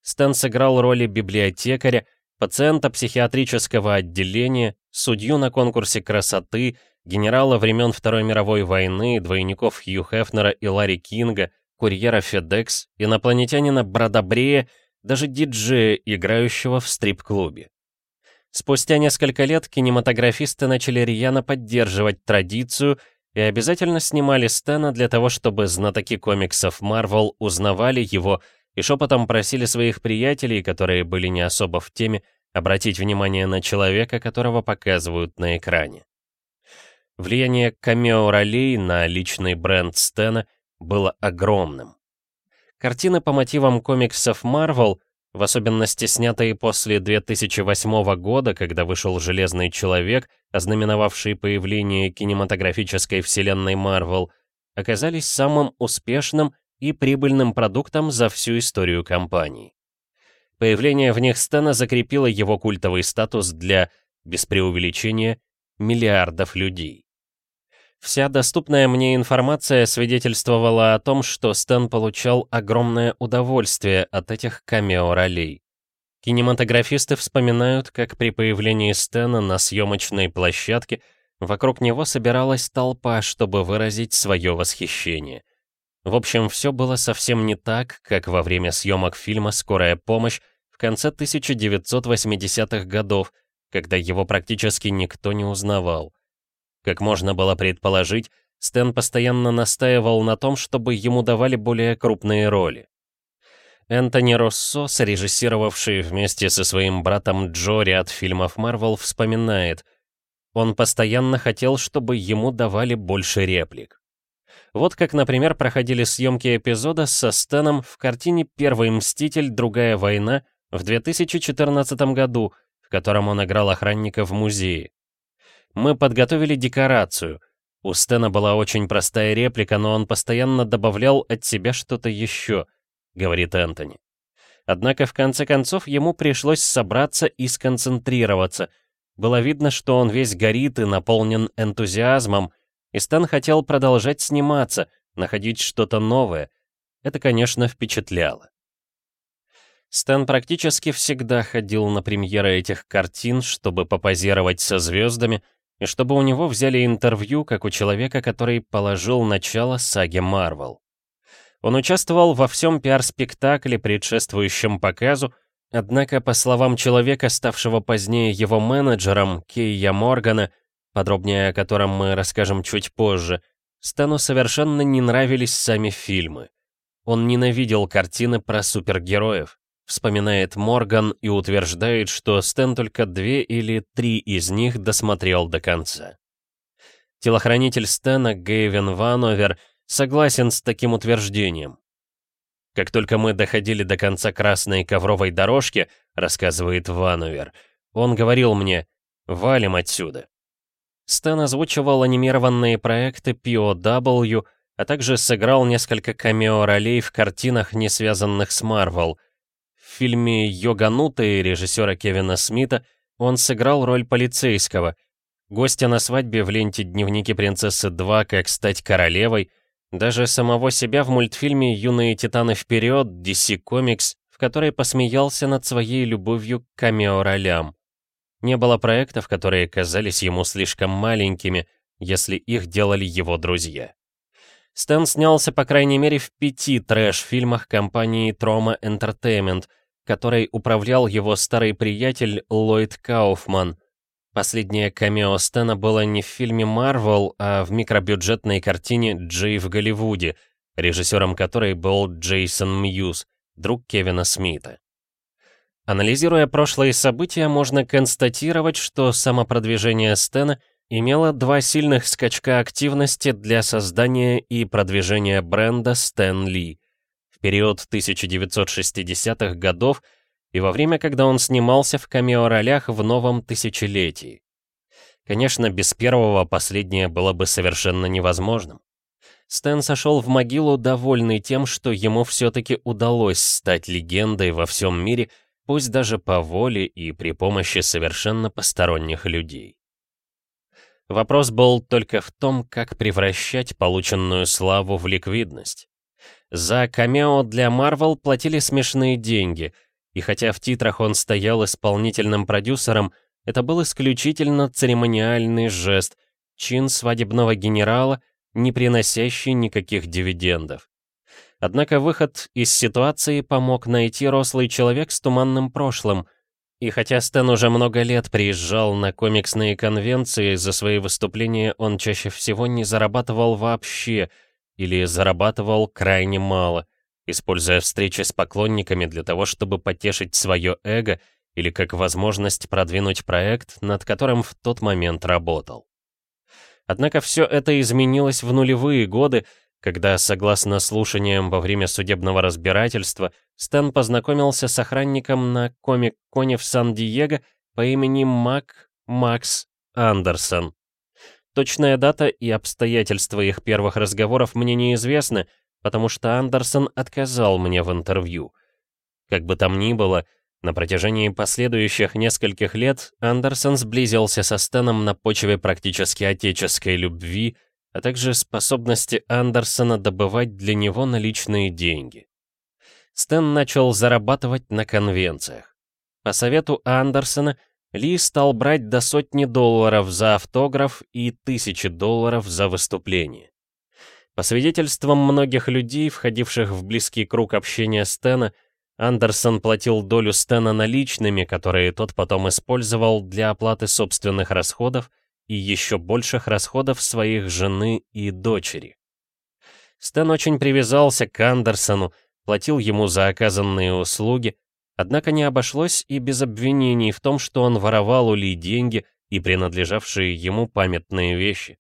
Стэн сыграл роли библиотекаря, пациента психиатрического отделения, судью на конкурсе красоты, генерала времен Второй мировой войны, двойников Хью Хефнера и Ларри Кинга, курьера FedEx, инопланетянина Брадобрея, даже диджея, играющего в стрип-клубе. Спустя несколько лет кинематографисты начали рьяно поддерживать традицию и обязательно снимали Стэна для того, чтобы знатоки комиксов Marvel узнавали его и шепотом просили своих приятелей, которые были не особо в теме, обратить внимание на человека, которого показывают на экране. Влияние камео-ролей на личный бренд Стэна было огромным. Картины по мотивам комиксов Marvel в особенности снятые после 2008 года, когда вышел «Железный человек», ознаменовавший появление кинематографической вселенной Марвел, оказались самым успешным и прибыльным продуктом за всю историю компании. Появление в них Стэна закрепило его культовый статус для, без преувеличения, миллиардов людей. Вся доступная мне информация свидетельствовала о том, что Стэн получал огромное удовольствие от этих камео-ролей. Кинематографисты вспоминают, как при появлении Стэна на съемочной площадке вокруг него собиралась толпа, чтобы выразить свое восхищение. В общем, все было совсем не так, как во время съемок фильма «Скорая помощь» в конце 1980-х годов, когда его практически никто не узнавал. Как можно было предположить, Стэн постоянно настаивал на том, чтобы ему давали более крупные роли. Энтони Россо, срежиссировавший вместе со своим братом Джо ряд фильмов Марвел, вспоминает, он постоянно хотел, чтобы ему давали больше реплик. Вот как, например, проходили съемки эпизода со Стэном в картине «Первый мститель. Другая война» в 2014 году, в котором он играл охранника в музее. Мы подготовили декорацию. У Стена была очень простая реплика, но он постоянно добавлял от себя что-то еще, говорит Энтони. Однако в конце концов ему пришлось собраться и сконцентрироваться. Было видно, что он весь горит и наполнен энтузиазмом, и Стэн хотел продолжать сниматься, находить что-то новое. Это, конечно, впечатляло. Стэн практически всегда ходил на премьеры этих картин, чтобы попозировать со звездами, и чтобы у него взяли интервью, как у человека, который положил начало саге Марвел. Он участвовал во всем пиар-спектакле, предшествующем показу, однако, по словам человека, ставшего позднее его менеджером, Кейя Моргана, подробнее о котором мы расскажем чуть позже, Стэну совершенно не нравились сами фильмы. Он ненавидел картины про супергероев вспоминает Морган и утверждает, что Стэн только две или три из них досмотрел до конца. Телохранитель Стэна Гейвен Вановер согласен с таким утверждением. Как только мы доходили до конца красной ковровой дорожки, рассказывает Вановер, он говорил мне «Валим отсюда». Стэн озвучивал анимированные проекты POW, а также сыграл несколько камео-ролей в картинах, не связанных с Марвел — в фильме «Йоганутые» режиссера Кевина Смита он сыграл роль полицейского, гостя на свадьбе в ленте «Дневники принцессы 2. Как стать королевой», даже самого себя в мультфильме «Юные титаны вперед» DC Comics, в которой посмеялся над своей любовью к камео-ролям. Не было проектов, которые казались ему слишком маленькими, если их делали его друзья. Стэн снялся по крайней мере в пяти трэш-фильмах компании Troma Entertainment, которой управлял его старый приятель Ллойд Кауфман. Последнее камео Стэна было не в фильме «Марвел», а в микробюджетной картине «Джей в Голливуде», режиссером которой был Джейсон Мьюз, друг Кевина Смита. Анализируя прошлые события, можно констатировать, что самопродвижение Стэна имело два сильных скачка активности для создания и продвижения бренда Стэн Ли период 1960-х годов и во время, когда он снимался в камео-ролях в новом тысячелетии. Конечно, без первого последнее было бы совершенно невозможным. Стэн сошел в могилу, довольный тем, что ему все-таки удалось стать легендой во всем мире, пусть даже по воле и при помощи совершенно посторонних людей. Вопрос был только в том, как превращать полученную славу в ликвидность. За камео для Марвел платили смешные деньги, и хотя в титрах он стоял исполнительным продюсером, это был исключительно церемониальный жест, чин свадебного генерала, не приносящий никаких дивидендов. Однако выход из ситуации помог найти рослый человек с туманным прошлым. И хотя Стэн уже много лет приезжал на комиксные конвенции, за свои выступления он чаще всего не зарабатывал вообще или зарабатывал крайне мало, используя встречи с поклонниками для того, чтобы потешить свое эго или как возможность продвинуть проект, над которым в тот момент работал. Однако все это изменилось в нулевые годы, когда, согласно слушаниям во время судебного разбирательства, Стэн познакомился с охранником на комик-коне в Сан-Диего по имени Мак Макс Андерсон. Точная дата и обстоятельства их первых разговоров мне неизвестны, потому что Андерсон отказал мне в интервью. Как бы там ни было, на протяжении последующих нескольких лет Андерсон сблизился со Стэном на почве практически отеческой любви, а также способности Андерсона добывать для него наличные деньги. Стэн начал зарабатывать на конвенциях. По совету Андерсона Ли стал брать до сотни долларов за автограф и тысячи долларов за выступление. По свидетельствам многих людей, входивших в близкий круг общения Стэна, Андерсон платил долю Стэна наличными, которые тот потом использовал для оплаты собственных расходов и еще больших расходов своих жены и дочери. Стэн очень привязался к Андерсону, платил ему за оказанные услуги, однако не обошлось и без обвинений в том, что он воровал у Ли деньги и принадлежавшие ему памятные вещи.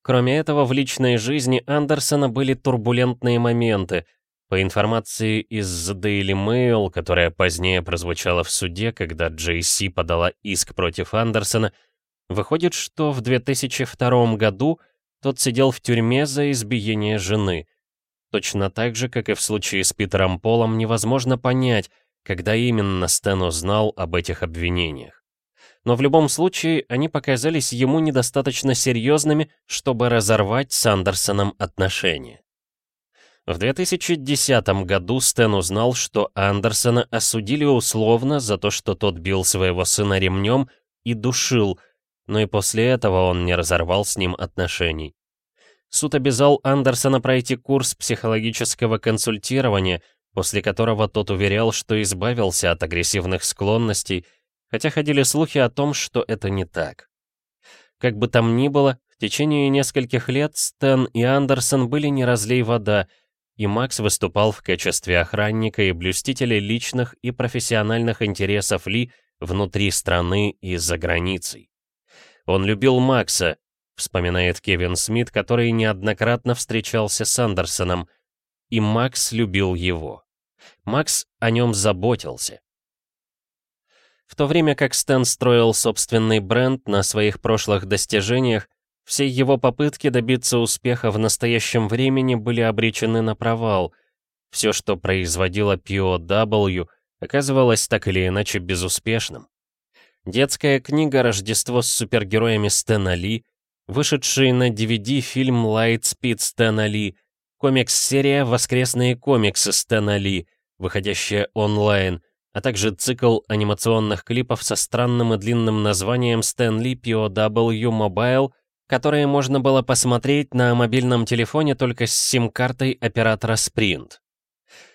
Кроме этого, в личной жизни Андерсона были турбулентные моменты — по информации из The Daily Mail, которая позднее прозвучала в суде, когда JC подала иск против Андерсона, выходит, что в 2002 году тот сидел в тюрьме за избиение жены. Точно так же, как и в случае с Питером Полом, невозможно понять, когда именно Стэн узнал об этих обвинениях. Но в любом случае, они показались ему недостаточно серьезными, чтобы разорвать с Андерсоном отношения. В 2010 году Стэн узнал, что Андерсона осудили условно за то, что тот бил своего сына ремнем и душил, но и после этого он не разорвал с ним отношений. Суд обязал Андерсона пройти курс психологического консультирования, после которого тот уверял, что избавился от агрессивных склонностей, хотя ходили слухи о том, что это не так. Как бы там ни было, в течение нескольких лет Стэн и Андерсон были не разлей вода, и Макс выступал в качестве охранника и блюстителя личных и профессиональных интересов Ли внутри страны и за границей. Он любил Макса, вспоминает Кевин Смит, который неоднократно встречался с Андерсоном, и Макс любил его. Макс о нем заботился. В то время как Стэн строил собственный бренд на своих прошлых достижениях, все его попытки добиться успеха в настоящем времени были обречены на провал. Все, что производила POW, оказывалось так или иначе безуспешным. Детская книга «Рождество с супергероями Стэна Ли», вышедший на DVD фильм «Lightspeed Стэна Ли», комикс-серия «Воскресные комиксы Стэна Ли», выходящая онлайн, а также цикл анимационных клипов со странным и длинным названием Stan Lee POW Mobile которые можно было посмотреть на мобильном телефоне только с сим-картой оператора Sprint.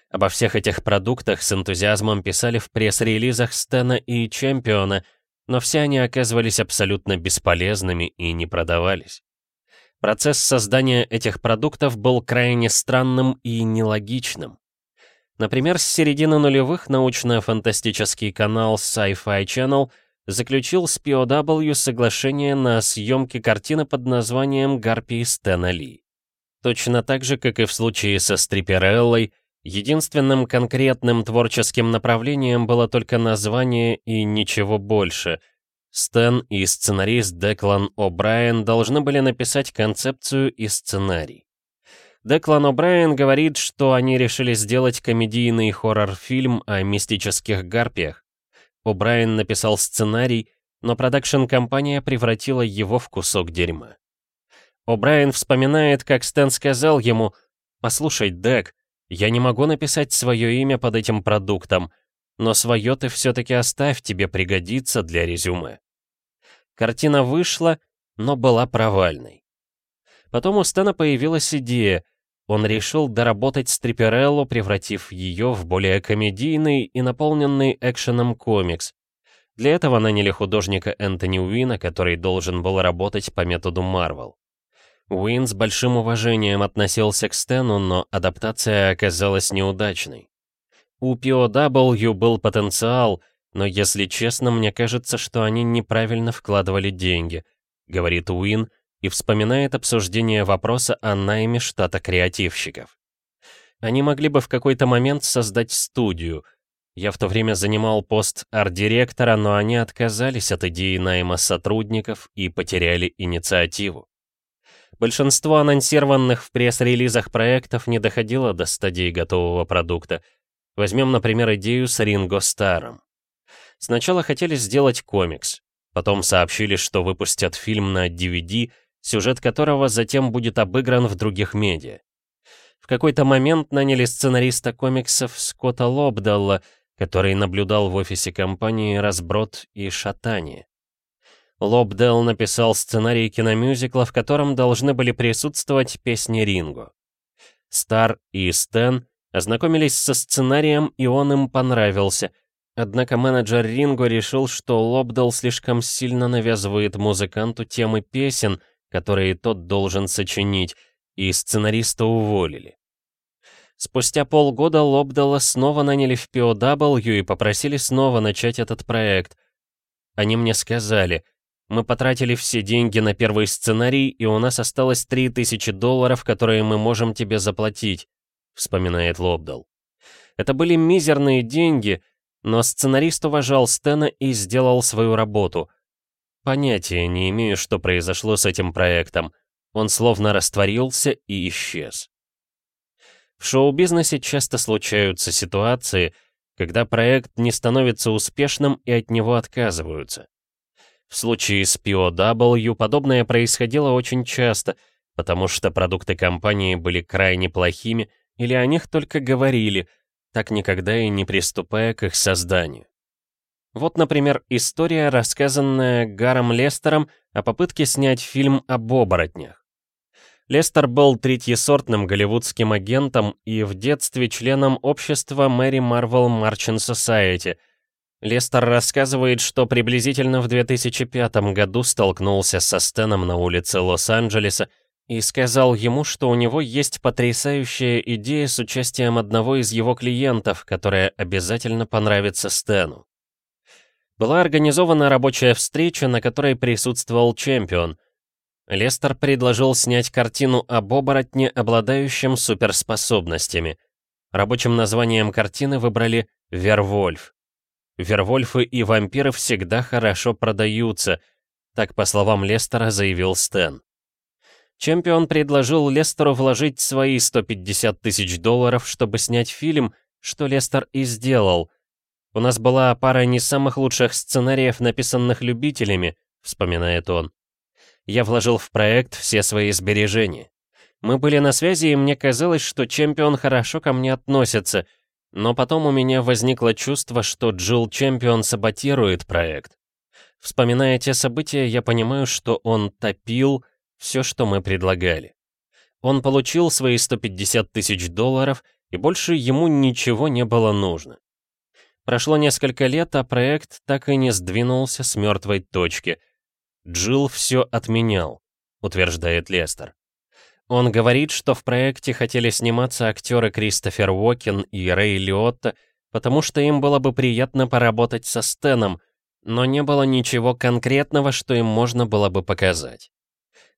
Обо всех этих продуктах с энтузиазмом писали в пресс-релизах Стена и Чемпиона, но все они оказывались абсолютно бесполезными и не продавались. Процесс создания этих продуктов был крайне странным и нелогичным. Например, с середины нулевых научно-фантастический канал Sci-Fi Channel — заключил с POW соглашение на съемки картины под названием «Гарпии Стэна Ли». Точно так же, как и в случае со Стрипереллой, единственным конкретным творческим направлением было только название и ничего больше. Стэн и сценарист Деклан О'Брайен должны были написать концепцию и сценарий. Деклан О'Брайен говорит, что они решили сделать комедийный хоррор-фильм о мистических гарпиях. О'Брайен написал сценарий, но продакшн-компания превратила его в кусок дерьма. О'Брайен вспоминает, как Стэн сказал ему «Послушай, Дек, я не могу написать свое имя под этим продуктом, но свое ты все-таки оставь, тебе пригодится для резюме». Картина вышла, но была провальной. Потом у Стэна появилась идея. Он решил доработать Стрипереллу, превратив ее в более комедийный и наполненный экшеном комикс. Для этого наняли художника Энтони Уина, который должен был работать по методу Марвел. Уин с большим уважением относился к Стэну, но адаптация оказалась неудачной. У POW был потенциал, но, если честно, мне кажется, что они неправильно вкладывали деньги, говорит Уин и вспоминает обсуждение вопроса о найме штата креативщиков. Они могли бы в какой-то момент создать студию. Я в то время занимал пост арт-директора, но они отказались от идеи найма сотрудников и потеряли инициативу. Большинство анонсированных в пресс-релизах проектов не доходило до стадии готового продукта. Возьмем, например, идею с Ринго Старом. Сначала хотели сделать комикс, потом сообщили, что выпустят фильм на DVD, сюжет которого затем будет обыгран в других медиа. В какой-то момент наняли сценариста комиксов Скотта Лобдалла, который наблюдал в офисе компании разброд и шатание. Лобдell написал сценарий киномюзикла, в котором должны были присутствовать песни Ринго. Стар и Стэн ознакомились со сценарием, и он им понравился — Однако менеджер Ринго решил, что Лобдал слишком сильно навязывает музыканту темы песен, которые тот должен сочинить, и сценариста уволили. Спустя полгода Лобдала снова наняли в POW и попросили снова начать этот проект. Они мне сказали, мы потратили все деньги на первый сценарий, и у нас осталось 3000 долларов, которые мы можем тебе заплатить, вспоминает Лобдал. Это были мизерные деньги, но сценарист уважал Стэна и сделал свою работу. Понятия не имею, что произошло с этим проектом. Он словно растворился и исчез. В шоу-бизнесе часто случаются ситуации, когда проект не становится успешным и от него отказываются. В случае с POW подобное происходило очень часто, потому что продукты компании были крайне плохими или о них только говорили – так никогда и не приступая к их созданию. Вот, например, история, рассказанная Гаром Лестером о попытке снять фильм об оборотнях. Лестер был третьесортным голливудским агентом и в детстве членом общества Мэри Марвел Марчин Society. Лестер рассказывает, что приблизительно в 2005 году столкнулся со Стэном на улице Лос-Анджелеса и сказал ему, что у него есть потрясающая идея с участием одного из его клиентов, которая обязательно понравится Стэну. Была организована рабочая встреча, на которой присутствовал чемпион. Лестер предложил снять картину об оборотне, обладающем суперспособностями. Рабочим названием картины выбрали «Вервольф». Вервольфы и вампиры всегда хорошо продаются, так, по словам Лестера, заявил Стэн. Чемпион предложил Лестеру вложить свои 150 тысяч долларов, чтобы снять фильм, что Лестер и сделал. «У нас была пара не самых лучших сценариев, написанных любителями», — вспоминает он. «Я вложил в проект все свои сбережения. Мы были на связи, и мне казалось, что чемпион хорошо ко мне относится, но потом у меня возникло чувство, что Джилл Чемпион саботирует проект. Вспоминая те события, я понимаю, что он топил, все, что мы предлагали. Он получил свои 150 тысяч долларов, и больше ему ничего не было нужно. Прошло несколько лет, а проект так и не сдвинулся с мертвой точки. Джилл все отменял, утверждает Лестер. Он говорит, что в проекте хотели сниматься актеры Кристофер Уокен и Рэй Лиотта, потому что им было бы приятно поработать со Стеном, но не было ничего конкретного, что им можно было бы показать.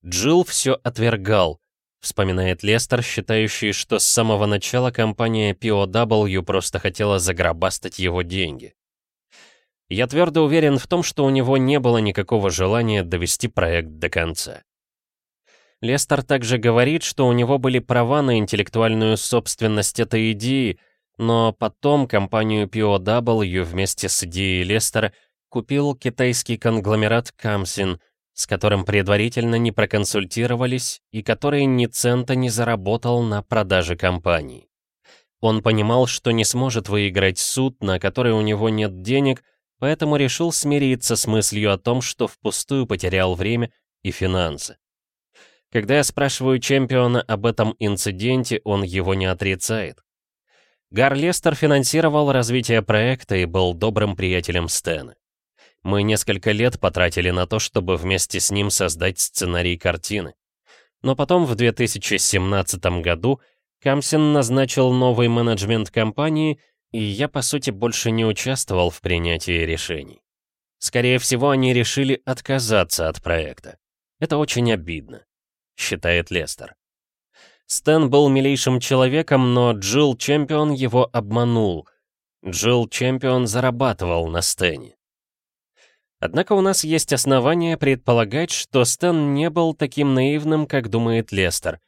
Джилл все отвергал, вспоминает Лестер, считающий, что с самого начала компания POW просто хотела загробастать его деньги. Я твердо уверен в том, что у него не было никакого желания довести проект до конца. Лестер также говорит, что у него были права на интеллектуальную собственность этой идеи, но потом компанию POW вместе с идеей Лестера купил китайский конгломерат Камсин, с которым предварительно не проконсультировались и который ни цента не заработал на продаже компании. Он понимал, что не сможет выиграть суд, на который у него нет денег, поэтому решил смириться с мыслью о том, что впустую потерял время и финансы. Когда я спрашиваю чемпиона об этом инциденте, он его не отрицает. Гар Лестер финансировал развитие проекта и был добрым приятелем Стэна. Мы несколько лет потратили на то, чтобы вместе с ним создать сценарий картины. Но потом в 2017 году Камсин назначил новый менеджмент компании, и я, по сути, больше не участвовал в принятии решений. Скорее всего, они решили отказаться от проекта. Это очень обидно, считает Лестер. Стэн был милейшим человеком, но Джилл Чемпион его обманул. Джилл Чемпион зарабатывал на Стэне. Однако у нас есть основания предполагать, что Стэн не был таким наивным, как думает Лестер.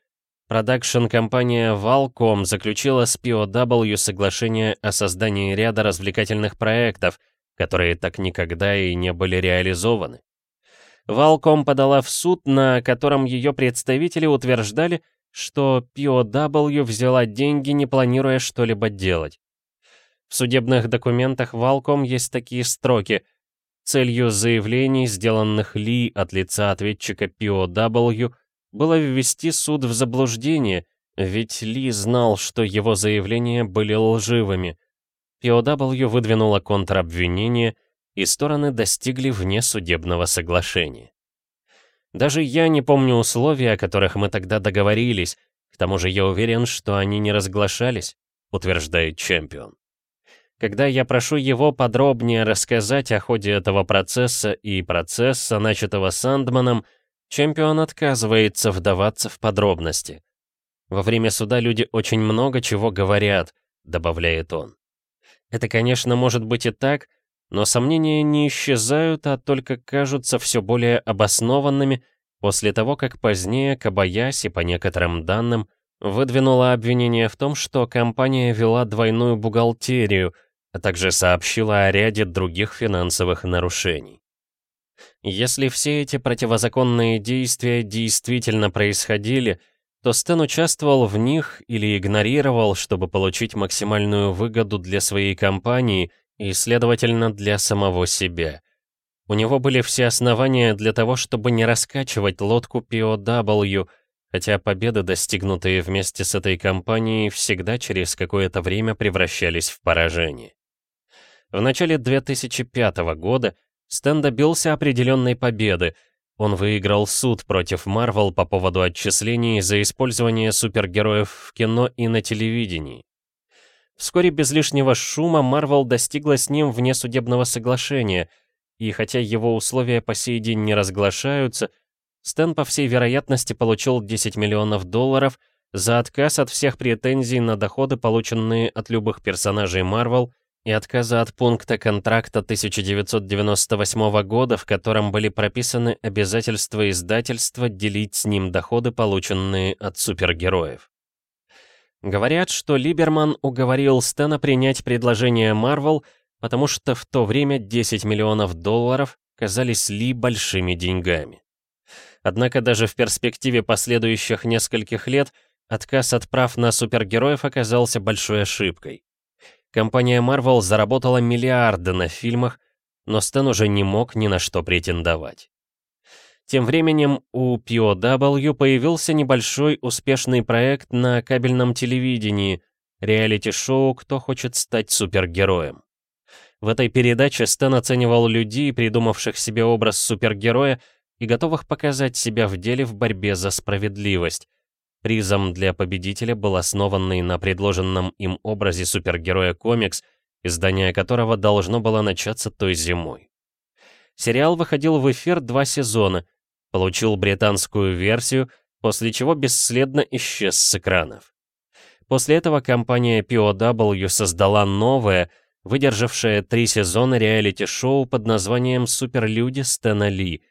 Продакшн-компания Valcom заключила с POW соглашение о создании ряда развлекательных проектов, которые так никогда и не были реализованы. Valcom подала в суд, на котором ее представители утверждали, что POW взяла деньги, не планируя что-либо делать. В судебных документах Valcom есть такие строки. Целью заявлений, сделанных Ли от лица ответчика POW, было ввести суд в заблуждение, ведь Ли знал, что его заявления были лживыми. POW выдвинула контробвинение, и стороны достигли внесудебного соглашения. Даже я не помню условия, о которых мы тогда договорились. К тому же я уверен, что они не разглашались, утверждает чемпион. Когда я прошу его подробнее рассказать о ходе этого процесса и процесса, начатого Сандманом, чемпион отказывается вдаваться в подробности. Во время суда люди очень много чего говорят, добавляет он. Это, конечно, может быть и так, но сомнения не исчезают, а только кажутся все более обоснованными после того, как позднее Кабаяси, по некоторым данным, выдвинула обвинение в том, что компания вела двойную бухгалтерию, а также сообщила о ряде других финансовых нарушений. Если все эти противозаконные действия действительно происходили, то Стэн участвовал в них или игнорировал, чтобы получить максимальную выгоду для своей компании и, следовательно, для самого себя. У него были все основания для того, чтобы не раскачивать лодку POW, хотя победы, достигнутые вместе с этой компанией, всегда через какое-то время превращались в поражение. В начале 2005 года Стэн добился определенной победы. Он выиграл суд против Marvel по поводу отчислений за использование супергероев в кино и на телевидении. Вскоре без лишнего шума Марвел достигла с ним внесудебного соглашения, и хотя его условия по сей день не разглашаются, Стэн по всей вероятности получил 10 миллионов долларов за отказ от всех претензий на доходы, полученные от любых персонажей Марвел, и отказа от пункта контракта 1998 года, в котором были прописаны обязательства издательства делить с ним доходы, полученные от супергероев. Говорят, что Либерман уговорил Стэна принять предложение Marvel, потому что в то время 10 миллионов долларов казались Ли большими деньгами. Однако даже в перспективе последующих нескольких лет отказ от прав на супергероев оказался большой ошибкой. Компания Marvel заработала миллиарды на фильмах, но Стэн уже не мог ни на что претендовать. Тем временем у POW появился небольшой успешный проект на кабельном телевидении, реалити-шоу «Кто хочет стать супергероем». В этой передаче Стэн оценивал людей, придумавших себе образ супергероя и готовых показать себя в деле в борьбе за справедливость. Призом для победителя был основанный на предложенном им образе супергероя комикс, издание которого должно было начаться той зимой. Сериал выходил в эфир два сезона — получил британскую версию, после чего бесследно исчез с экранов. После этого компания POW создала новое, выдержавшее три сезона реалити-шоу под названием «Суперлюди Стэна Ли».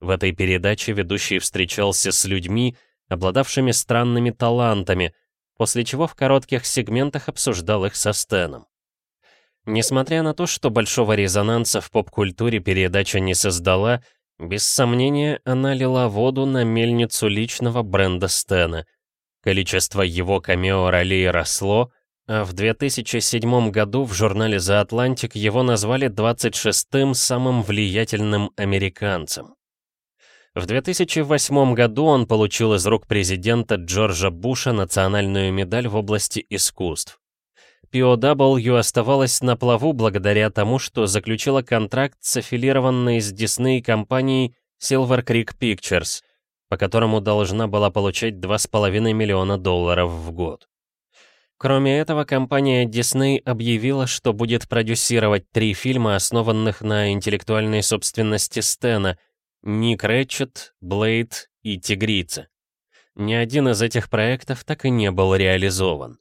В этой передаче ведущий встречался с людьми, обладавшими странными талантами, после чего в коротких сегментах обсуждал их со Стэном. Несмотря на то, что большого резонанса в поп-культуре передача не создала, без сомнения она лила воду на мельницу личного бренда Стэна. Количество его камео-ролей росло, а в 2007 году в журнале The Atlantic его назвали 26-м самым влиятельным американцем. В 2008 году он получил из рук президента Джорджа Буша национальную медаль в области искусств. POW оставалась на плаву благодаря тому, что заключила контракт с аффилированной с Disney компанией Silver Creek Pictures, по которому должна была получать 2,5 миллиона долларов в год. Кроме этого, компания Disney объявила, что будет продюсировать три фильма, основанных на интеллектуальной собственности Стена «Ник Рэтчет», «Блейд» и «Тигрица». Ни один из этих проектов так и не был реализован.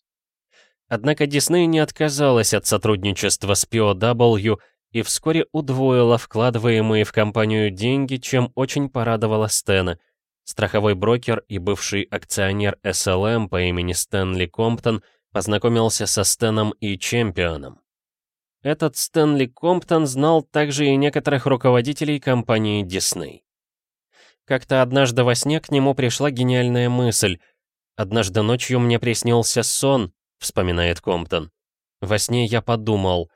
Однако Дисней не отказалась от сотрудничества с POW и вскоре удвоила вкладываемые в компанию деньги, чем очень порадовала Стэна. Страховой брокер и бывший акционер SLM по имени Стэнли Комптон познакомился со Стэном и Чемпионом. Этот Стэнли Комптон знал также и некоторых руководителей компании Disney. Как-то однажды во сне к нему пришла гениальная мысль. «Однажды ночью мне приснился сон, вспоминает Комптон. Во сне я подумал,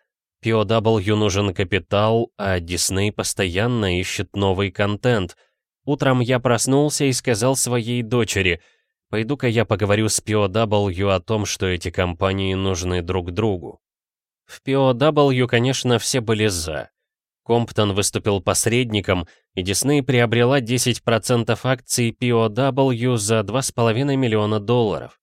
POW нужен капитал, а Дисней постоянно ищет новый контент. Утром я проснулся и сказал своей дочери, пойду-ка я поговорю с POW о том, что эти компании нужны друг другу. В POW, конечно, все были «за». Комптон выступил посредником, и Дисней приобрела 10% акций POW за 2,5 миллиона долларов.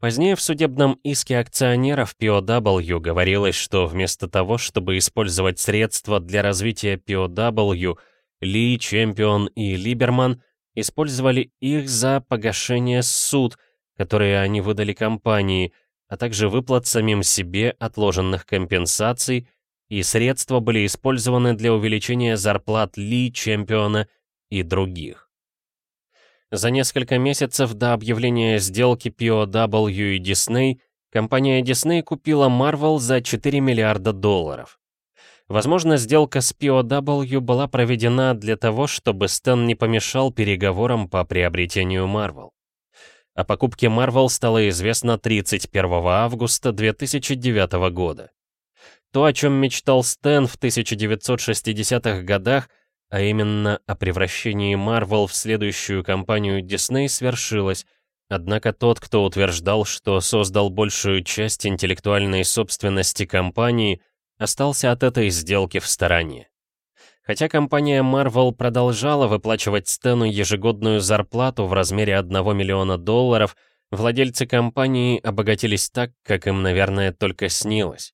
Позднее в судебном иске акционеров POW говорилось, что вместо того, чтобы использовать средства для развития POW, Ли, Чемпион и Либерман использовали их за погашение суд, которые они выдали компании, а также выплат самим себе отложенных компенсаций, и средства были использованы для увеличения зарплат Ли, Чемпиона и других. За несколько месяцев до объявления сделки POW и Disney, компания Disney купила Marvel за 4 миллиарда долларов. Возможно, сделка с POW была проведена для того, чтобы Стэн не помешал переговорам по приобретению Marvel. О покупке Marvel стало известно 31 августа 2009 года. То, о чем мечтал Стэн в 1960-х годах – а именно о превращении Marvel в следующую компанию Disney свершилось, однако тот, кто утверждал, что создал большую часть интеллектуальной собственности компании, остался от этой сделки в стороне. Хотя компания Marvel продолжала выплачивать Стэну ежегодную зарплату в размере 1 миллиона долларов, владельцы компании обогатились так, как им, наверное, только снилось.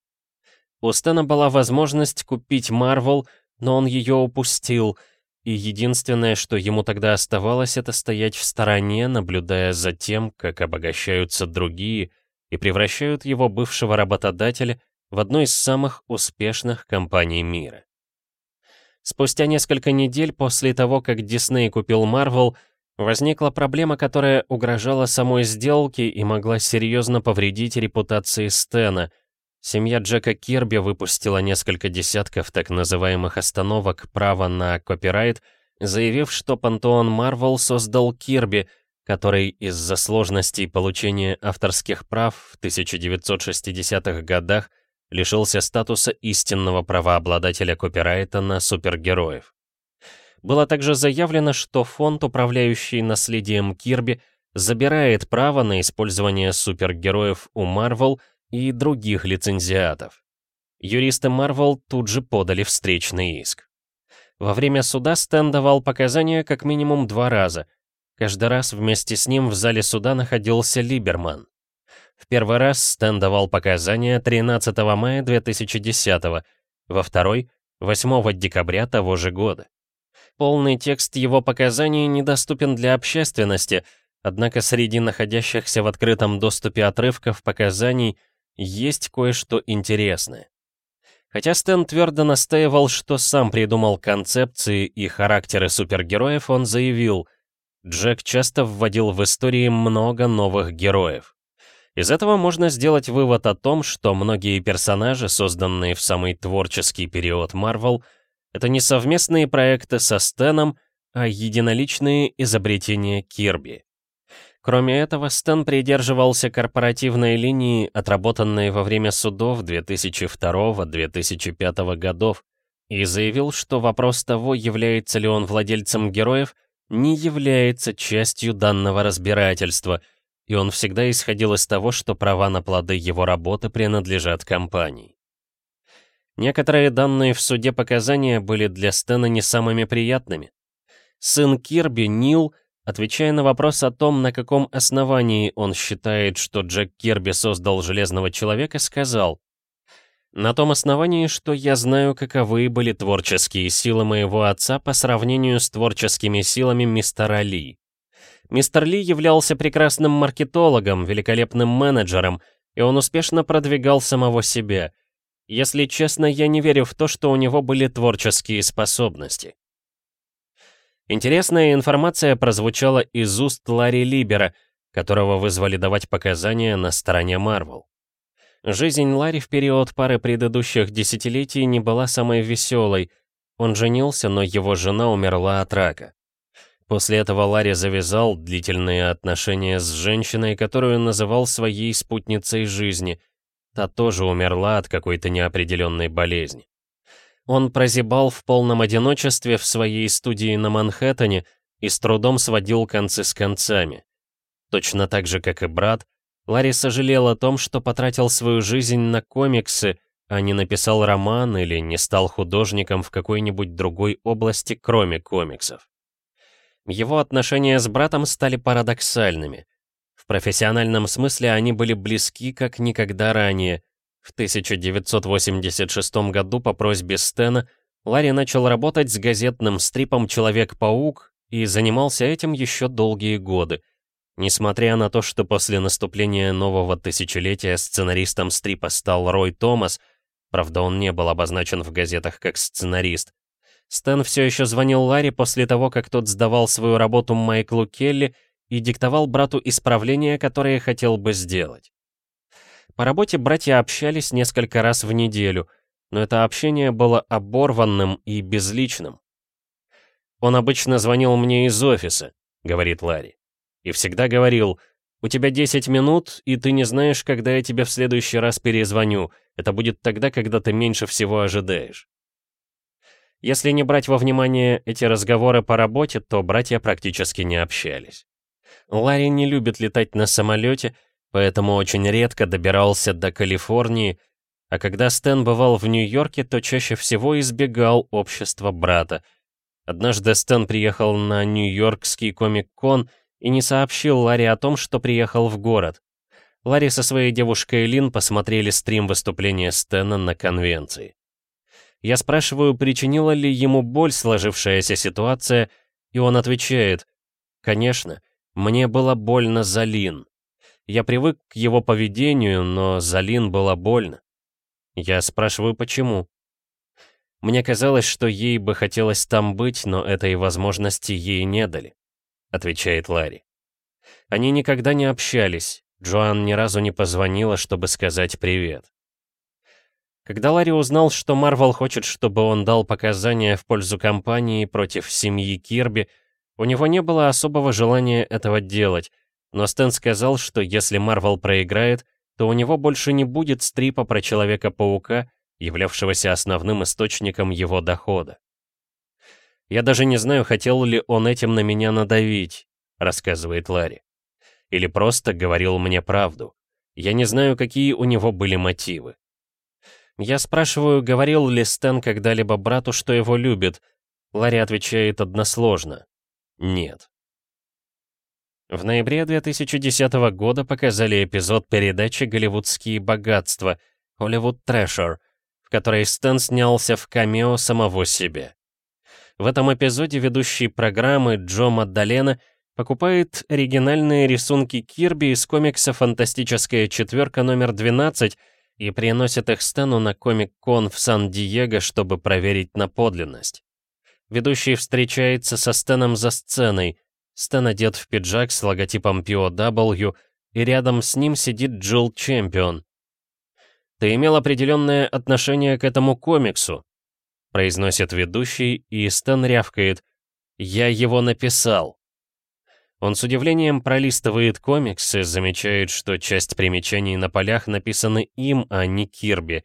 У Стэна была возможность купить Marvel но он ее упустил, и единственное, что ему тогда оставалось, это стоять в стороне, наблюдая за тем, как обогащаются другие и превращают его бывшего работодателя в одну из самых успешных компаний мира. Спустя несколько недель после того, как Дисней купил Marvel, возникла проблема, которая угрожала самой сделке и могла серьезно повредить репутации Стена — Семья Джека Кирби выпустила несколько десятков так называемых остановок права на копирайт, заявив, что Пантеон Марвел создал Кирби, который из-за сложностей получения авторских прав в 1960-х годах лишился статуса истинного правообладателя копирайта на супергероев. Было также заявлено, что фонд, управляющий наследием Кирби, забирает право на использование супергероев у Марвел и других лицензиатов. Юристы Marvel тут же подали встречный иск. Во время суда Стэн давал показания как минимум два раза. Каждый раз вместе с ним в зале суда находился Либерман. В первый раз Стэн давал показания 13 мая 2010 во второй — 8 декабря того же года. Полный текст его показаний недоступен для общественности, однако среди находящихся в открытом доступе отрывков показаний есть кое-что интересное. Хотя Стэн твердо настаивал, что сам придумал концепции и характеры супергероев, он заявил, Джек часто вводил в истории много новых героев. Из этого можно сделать вывод о том, что многие персонажи, созданные в самый творческий период Марвел, это не совместные проекты со Стэном, а единоличные изобретения Кирби. Кроме этого, Стэн придерживался корпоративной линии, отработанной во время судов 2002-2005 годов, и заявил, что вопрос того, является ли он владельцем героев, не является частью данного разбирательства, и он всегда исходил из того, что права на плоды его работы принадлежат компании. Некоторые данные в суде показания были для Стэна не самыми приятными. Сын Кирби, Нил, отвечая на вопрос о том, на каком основании он считает, что Джек Кирби создал Железного Человека, сказал, «На том основании, что я знаю, каковы были творческие силы моего отца по сравнению с творческими силами мистера Ли. Мистер Ли являлся прекрасным маркетологом, великолепным менеджером, и он успешно продвигал самого себя. Если честно, я не верю в то, что у него были творческие способности. Интересная информация прозвучала из уст Ларри Либера, которого вызвали давать показания на стороне Марвел. Жизнь Ларри в период пары предыдущих десятилетий не была самой веселой. Он женился, но его жена умерла от рака. После этого Ларри завязал длительные отношения с женщиной, которую называл своей спутницей жизни. Та тоже умерла от какой-то неопределенной болезни. Он прозябал в полном одиночестве в своей студии на Манхэттене и с трудом сводил концы с концами. Точно так же, как и брат, Ларри сожалел о том, что потратил свою жизнь на комиксы, а не написал роман или не стал художником в какой-нибудь другой области, кроме комиксов. Его отношения с братом стали парадоксальными. В профессиональном смысле они были близки, как никогда ранее, в 1986 году по просьбе Стена Ларри начал работать с газетным стрипом «Человек-паук» и занимался этим еще долгие годы. Несмотря на то, что после наступления нового тысячелетия сценаристом стрипа стал Рой Томас, правда он не был обозначен в газетах как сценарист, Стэн все еще звонил Ларри после того, как тот сдавал свою работу Майклу Келли и диктовал брату исправления, которые хотел бы сделать. По работе братья общались несколько раз в неделю, но это общение было оборванным и безличным. «Он обычно звонил мне из офиса», — говорит Ларри. «И всегда говорил, у тебя 10 минут, и ты не знаешь, когда я тебе в следующий раз перезвоню. Это будет тогда, когда ты меньше всего ожидаешь». Если не брать во внимание эти разговоры по работе, то братья практически не общались. Ларри не любит летать на самолете, поэтому очень редко добирался до Калифорнии, а когда Стэн бывал в Нью-Йорке, то чаще всего избегал общества брата. Однажды Стэн приехал на Нью-Йоркский комик-кон и не сообщил Ларри о том, что приехал в город. Ларри со своей девушкой Лин посмотрели стрим выступления Стэна на конвенции. Я спрашиваю, причинила ли ему боль сложившаяся ситуация, и он отвечает, «Конечно, мне было больно за Лин. Я привык к его поведению, но Залин было больно. Я спрашиваю, почему. Мне казалось, что ей бы хотелось там быть, но этой возможности ей не дали, отвечает Ларри. Они никогда не общались, Джоан ни разу не позвонила, чтобы сказать привет. Когда Ларри узнал, что Марвел хочет, чтобы он дал показания в пользу компании против семьи Кирби, у него не было особого желания этого делать, но Стэн сказал, что если Марвел проиграет, то у него больше не будет стрипа про Человека-паука, являвшегося основным источником его дохода. «Я даже не знаю, хотел ли он этим на меня надавить», — рассказывает Ларри. «Или просто говорил мне правду. Я не знаю, какие у него были мотивы». Я спрашиваю, говорил ли Стэн когда-либо брату, что его любит. Ларри отвечает односложно. Нет. В ноябре 2010 года показали эпизод передачи «Голливудские богатства» Hollywood Treasure, в которой Стэн снялся в камео самого себя. В этом эпизоде ведущий программы Джо Маддалена покупает оригинальные рисунки Кирби из комикса «Фантастическая четверка номер 12» и приносит их Стэну на Комик-кон в Сан-Диего, чтобы проверить на подлинность. Ведущий встречается со Стэном за сценой. Стэн одет в пиджак с логотипом POW, и рядом с ним сидит Джилл Чемпион. «Ты имел определенное отношение к этому комиксу», произносит ведущий, и Стэн рявкает. «Я его написал». Он с удивлением пролистывает комиксы, замечает, что часть примечаний на полях написаны им, а не Кирби.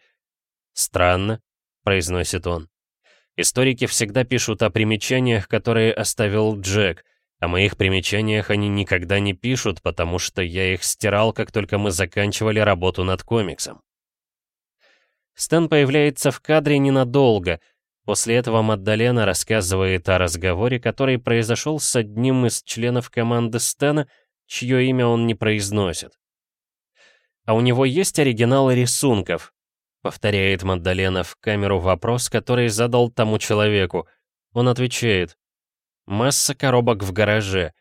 «Странно», — произносит он. Историки всегда пишут о примечаниях, которые оставил Джек. О моих примечаниях они никогда не пишут, потому что я их стирал, как только мы заканчивали работу над комиксом. Стэн появляется в кадре ненадолго. После этого Маддалена рассказывает о разговоре, который произошел с одним из членов команды Стэна, чье имя он не произносит. А у него есть оригиналы рисунков, Повторяет Маддалена в камеру вопрос, который задал тому человеку. Он отвечает. «Масса коробок в гараже».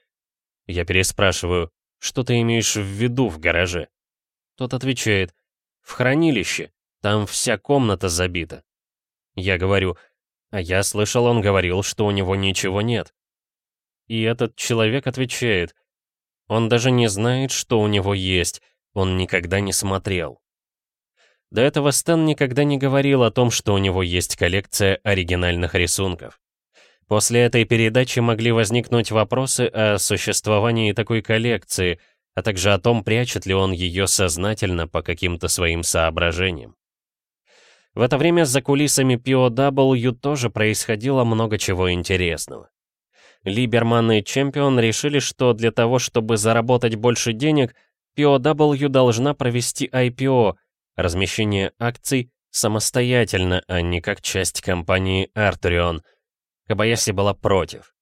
Я переспрашиваю, что ты имеешь в виду в гараже? Тот отвечает, в хранилище, там вся комната забита. Я говорю, а я слышал, он говорил, что у него ничего нет. И этот человек отвечает, он даже не знает, что у него есть, он никогда не смотрел. До этого Стэн никогда не говорил о том, что у него есть коллекция оригинальных рисунков. После этой передачи могли возникнуть вопросы о существовании такой коллекции, а также о том, прячет ли он ее сознательно по каким-то своим соображениям. В это время за кулисами POW тоже происходило много чего интересного. Либерман и Чемпион решили, что для того, чтобы заработать больше денег, POW должна провести IPO, размещение акций самостоятельно, а не как часть компании Arturion. Кабаяси была против.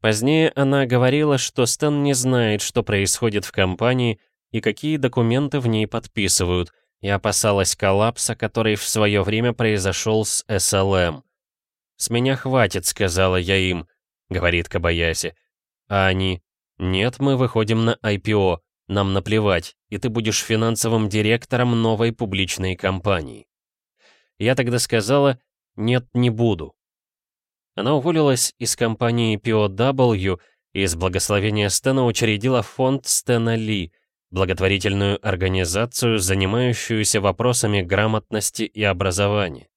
Позднее она говорила, что Стэн не знает, что происходит в компании и какие документы в ней подписывают, и опасалась коллапса, который в свое время произошел с SLM. «С меня хватит», — сказала я им, — говорит Кабаяси. А они, «Нет, мы выходим на IPO, нам наплевать, и ты будешь финансовым директором новой публичной компании. Я тогда сказала, нет, не буду. Она уволилась из компании POW и с благословения Стэна учредила фонд Стэна Ли, благотворительную организацию, занимающуюся вопросами грамотности и образования.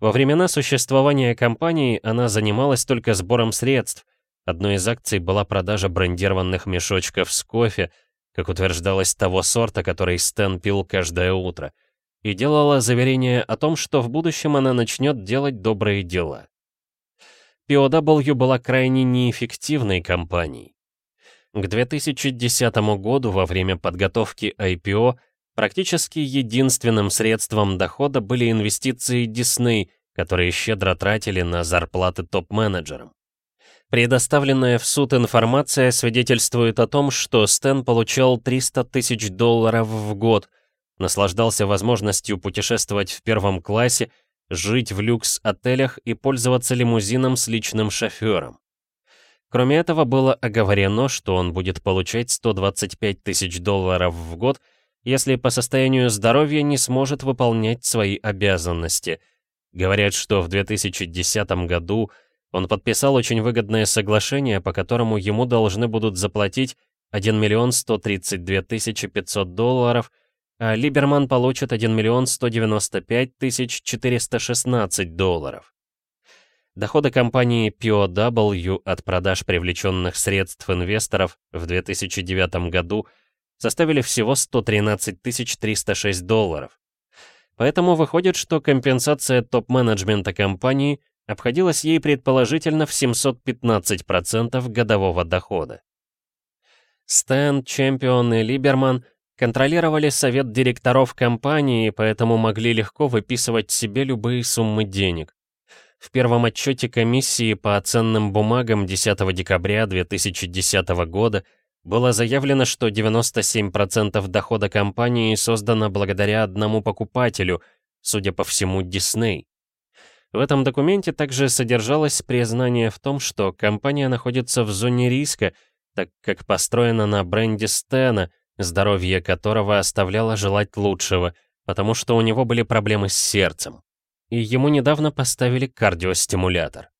Во времена существования компании она занималась только сбором средств. Одной из акций была продажа брендированных мешочков с кофе, как утверждалось, того сорта, который Стэн пил каждое утро, и делала заверение о том, что в будущем она начнет делать добрые дела. POW была крайне неэффективной компанией. К 2010 году, во время подготовки IPO, практически единственным средством дохода были инвестиции Disney, которые щедро тратили на зарплаты топ-менеджерам. Предоставленная в суд информация свидетельствует о том, что Стэн получал 300 тысяч долларов в год, наслаждался возможностью путешествовать в первом классе, жить в люкс-отелях и пользоваться лимузином с личным шофером. Кроме этого, было оговорено, что он будет получать 125 тысяч долларов в год, если по состоянию здоровья не сможет выполнять свои обязанности. Говорят, что в 2010 году он подписал очень выгодное соглашение, по которому ему должны будут заплатить 1 миллион 132 тысячи 500 долларов, а Либерман получит 1 миллион 195 тысяч 416 долларов. Доходы компании POW от продаж привлеченных средств инвесторов в 2009 году составили всего 113 306 долларов. Поэтому выходит, что компенсация топ-менеджмента компании обходилась ей предположительно в 715% годового дохода. Стэн, Чемпион и Либерман контролировали совет директоров компании, поэтому могли легко выписывать себе любые суммы денег. В первом отчете комиссии по ценным бумагам 10 декабря 2010 года было заявлено, что 97% дохода компании создано благодаря одному покупателю, судя по всему, Дисней. В этом документе также содержалось признание в том, что компания находится в зоне риска, так как построена на бренде Стена, здоровье которого оставляло желать лучшего, потому что у него были проблемы с сердцем. И ему недавно поставили кардиостимулятор.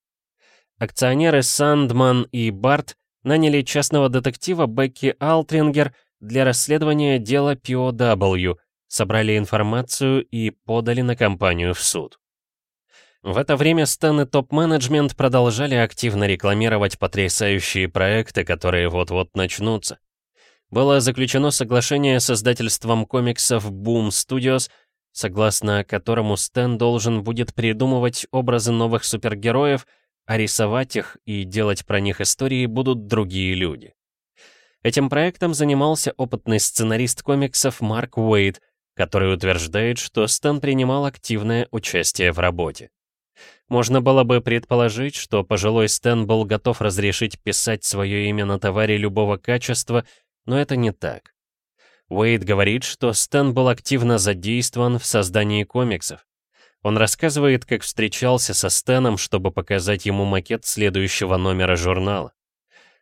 Акционеры Сандман и Барт наняли частного детектива Бекки Алтрингер для расследования дела POW, собрали информацию и подали на компанию в суд. В это время Стэн и топ-менеджмент продолжали активно рекламировать потрясающие проекты, которые вот-вот начнутся. Было заключено соглашение с издательством комиксов Boom Studios, согласно которому Стэн должен будет придумывать образы новых супергероев, а рисовать их и делать про них истории будут другие люди. Этим проектом занимался опытный сценарист комиксов Марк Уэйд, который утверждает, что Стэн принимал активное участие в работе. Можно было бы предположить, что пожилой Стэн был готов разрешить писать свое имя на товаре любого качества, но это не так. Уэйд говорит, что Стэн был активно задействован в создании комиксов. Он рассказывает, как встречался со Стэном, чтобы показать ему макет следующего номера журнала.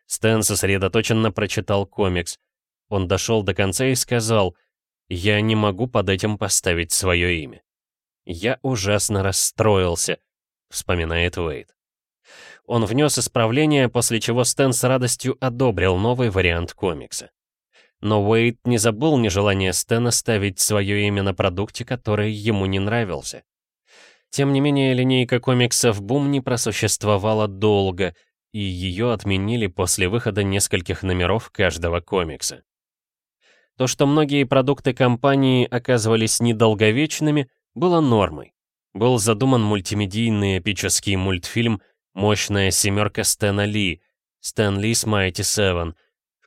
Стэн сосредоточенно прочитал комикс. Он дошел до конца и сказал, «Я не могу под этим поставить свое имя». «Я ужасно расстроился», — вспоминает Уэйд. Он внес исправление, после чего Стэн с радостью одобрил новый вариант комикса. Но Уэйд не забыл нежелание Стэна ставить свое имя на продукте, который ему не нравился. Тем не менее, линейка комиксов «Бум» не просуществовала долго, и ее отменили после выхода нескольких номеров каждого комикса. То, что многие продукты компании оказывались недолговечными, было нормой. Был задуман мультимедийный эпический мультфильм «Мощная семерка Стэна Ли» «Стэн Ли's Mighty Seven»,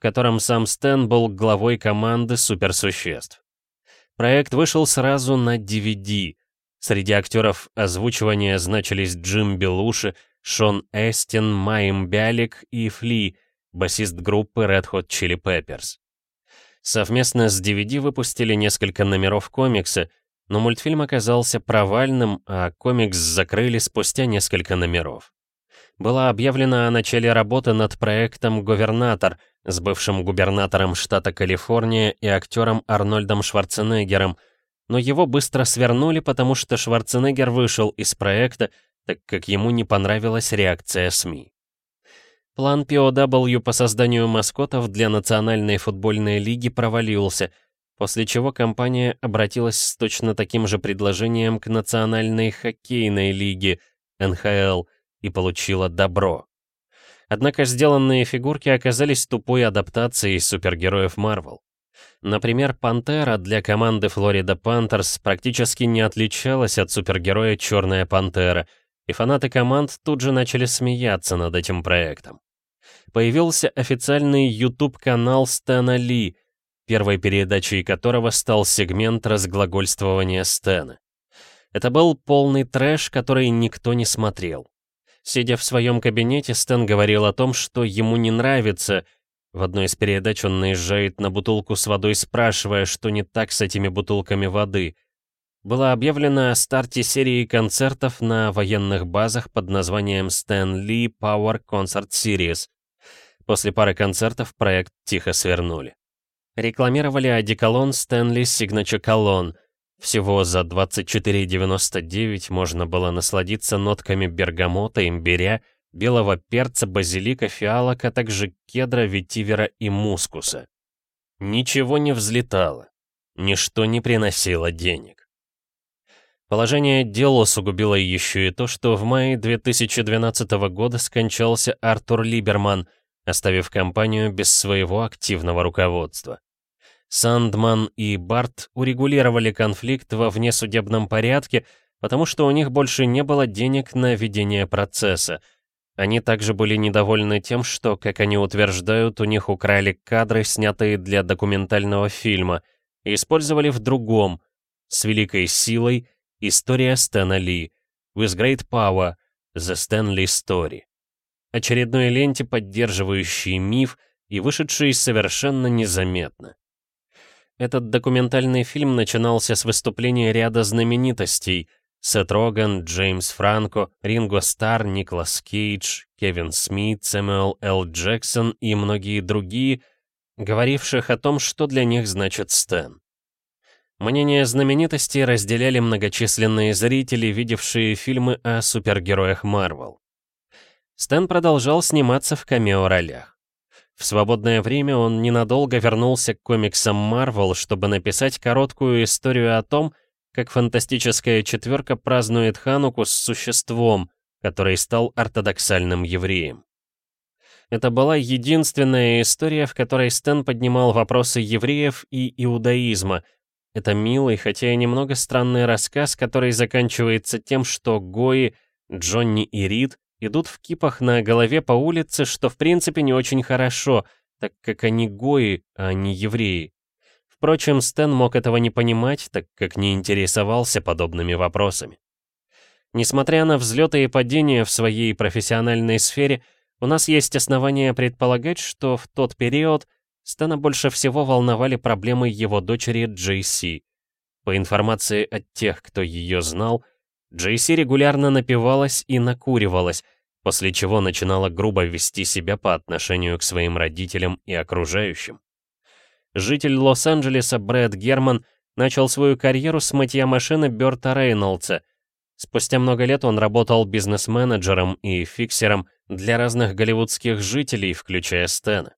в котором сам Стэн был главой команды суперсуществ. Проект вышел сразу на DVD. Среди актеров озвучивания значились Джим Белуши, Шон Эстин, Майм Бялик и Фли, басист группы Red Hot Chili Peppers. Совместно с DVD выпустили несколько номеров комикса, но мультфильм оказался провальным, а комикс закрыли спустя несколько номеров. Было объявлено о начале работы над проектом «Говернатор», с бывшим губернатором штата Калифорния и актером Арнольдом Шварценеггером, но его быстро свернули, потому что Шварценеггер вышел из проекта, так как ему не понравилась реакция СМИ. План POW по созданию маскотов для Национальной футбольной лиги провалился, после чего компания обратилась с точно таким же предложением к Национальной хоккейной лиге, НХЛ, и получила добро. Однако сделанные фигурки оказались тупой адаптацией супергероев Марвел. Например, Пантера для команды Флорида Пантерс практически не отличалась от супергероя Черная Пантера, и фанаты команд тут же начали смеяться над этим проектом. Появился официальный YouTube-канал Стэна Ли, первой передачей которого стал сегмент разглагольствования Стэна. Это был полный трэш, который никто не смотрел. Сидя в своем кабинете, Стэн говорил о том, что ему не нравится. В одной из передач он наезжает на бутылку с водой, спрашивая, что не так с этими бутылками воды. Было объявлено о старте серии концертов на военных базах под названием Stan Lee Power Concert Series. После пары концертов проект тихо свернули. Рекламировали одеколон Stanley Signature Cologne — всего за 24,99 можно было насладиться нотками бергамота, имбиря, белого перца, базилика, фиалок, а также кедра, ветивера и мускуса. Ничего не взлетало, ничто не приносило денег. Положение дел усугубило еще и то, что в мае 2012 года скончался Артур Либерман, оставив компанию без своего активного руководства. Сандман и Барт урегулировали конфликт во внесудебном порядке, потому что у них больше не было денег на ведение процесса. Они также были недовольны тем, что, как они утверждают, у них украли кадры, снятые для документального фильма, и использовали в другом, с великой силой, история Стэна Ли, With Great Power, The Stan Lee Story. Очередной ленте, поддерживающей миф и вышедшей совершенно незаметно. Этот документальный фильм начинался с выступления ряда знаменитостей — Сет Роган, Джеймс Франко, Ринго Стар, Николас Кейдж, Кевин Смит, Сэмюэл Л. Джексон и многие другие, говоривших о том, что для них значит Стэн. Мнение знаменитостей разделяли многочисленные зрители, видевшие фильмы о супергероях Марвел. Стэн продолжал сниматься в камео-ролях. В свободное время он ненадолго вернулся к комиксам Марвел, чтобы написать короткую историю о том, как фантастическая четверка празднует Хануку с существом, который стал ортодоксальным евреем. Это была единственная история, в которой Стэн поднимал вопросы евреев и иудаизма. Это милый, хотя и немного странный рассказ, который заканчивается тем, что Гои, Джонни и Рид идут в кипах на голове по улице, что в принципе не очень хорошо, так как они Гои, а не евреи. Впрочем, Стэн мог этого не понимать, так как не интересовался подобными вопросами. Несмотря на взлеты и падения в своей профессиональной сфере, у нас есть основания предполагать, что в тот период Стэна больше всего волновали проблемы его дочери Джейси. По информации от тех, кто ее знал, Джейси регулярно напивалась и накуривалась, после чего начинала грубо вести себя по отношению к своим родителям и окружающим. Житель Лос-Анджелеса Брэд Герман начал свою карьеру с мытья машины Бёрта Рейнольдса. Спустя много лет он работал бизнес-менеджером и фиксером для разных голливудских жителей, включая Стэна.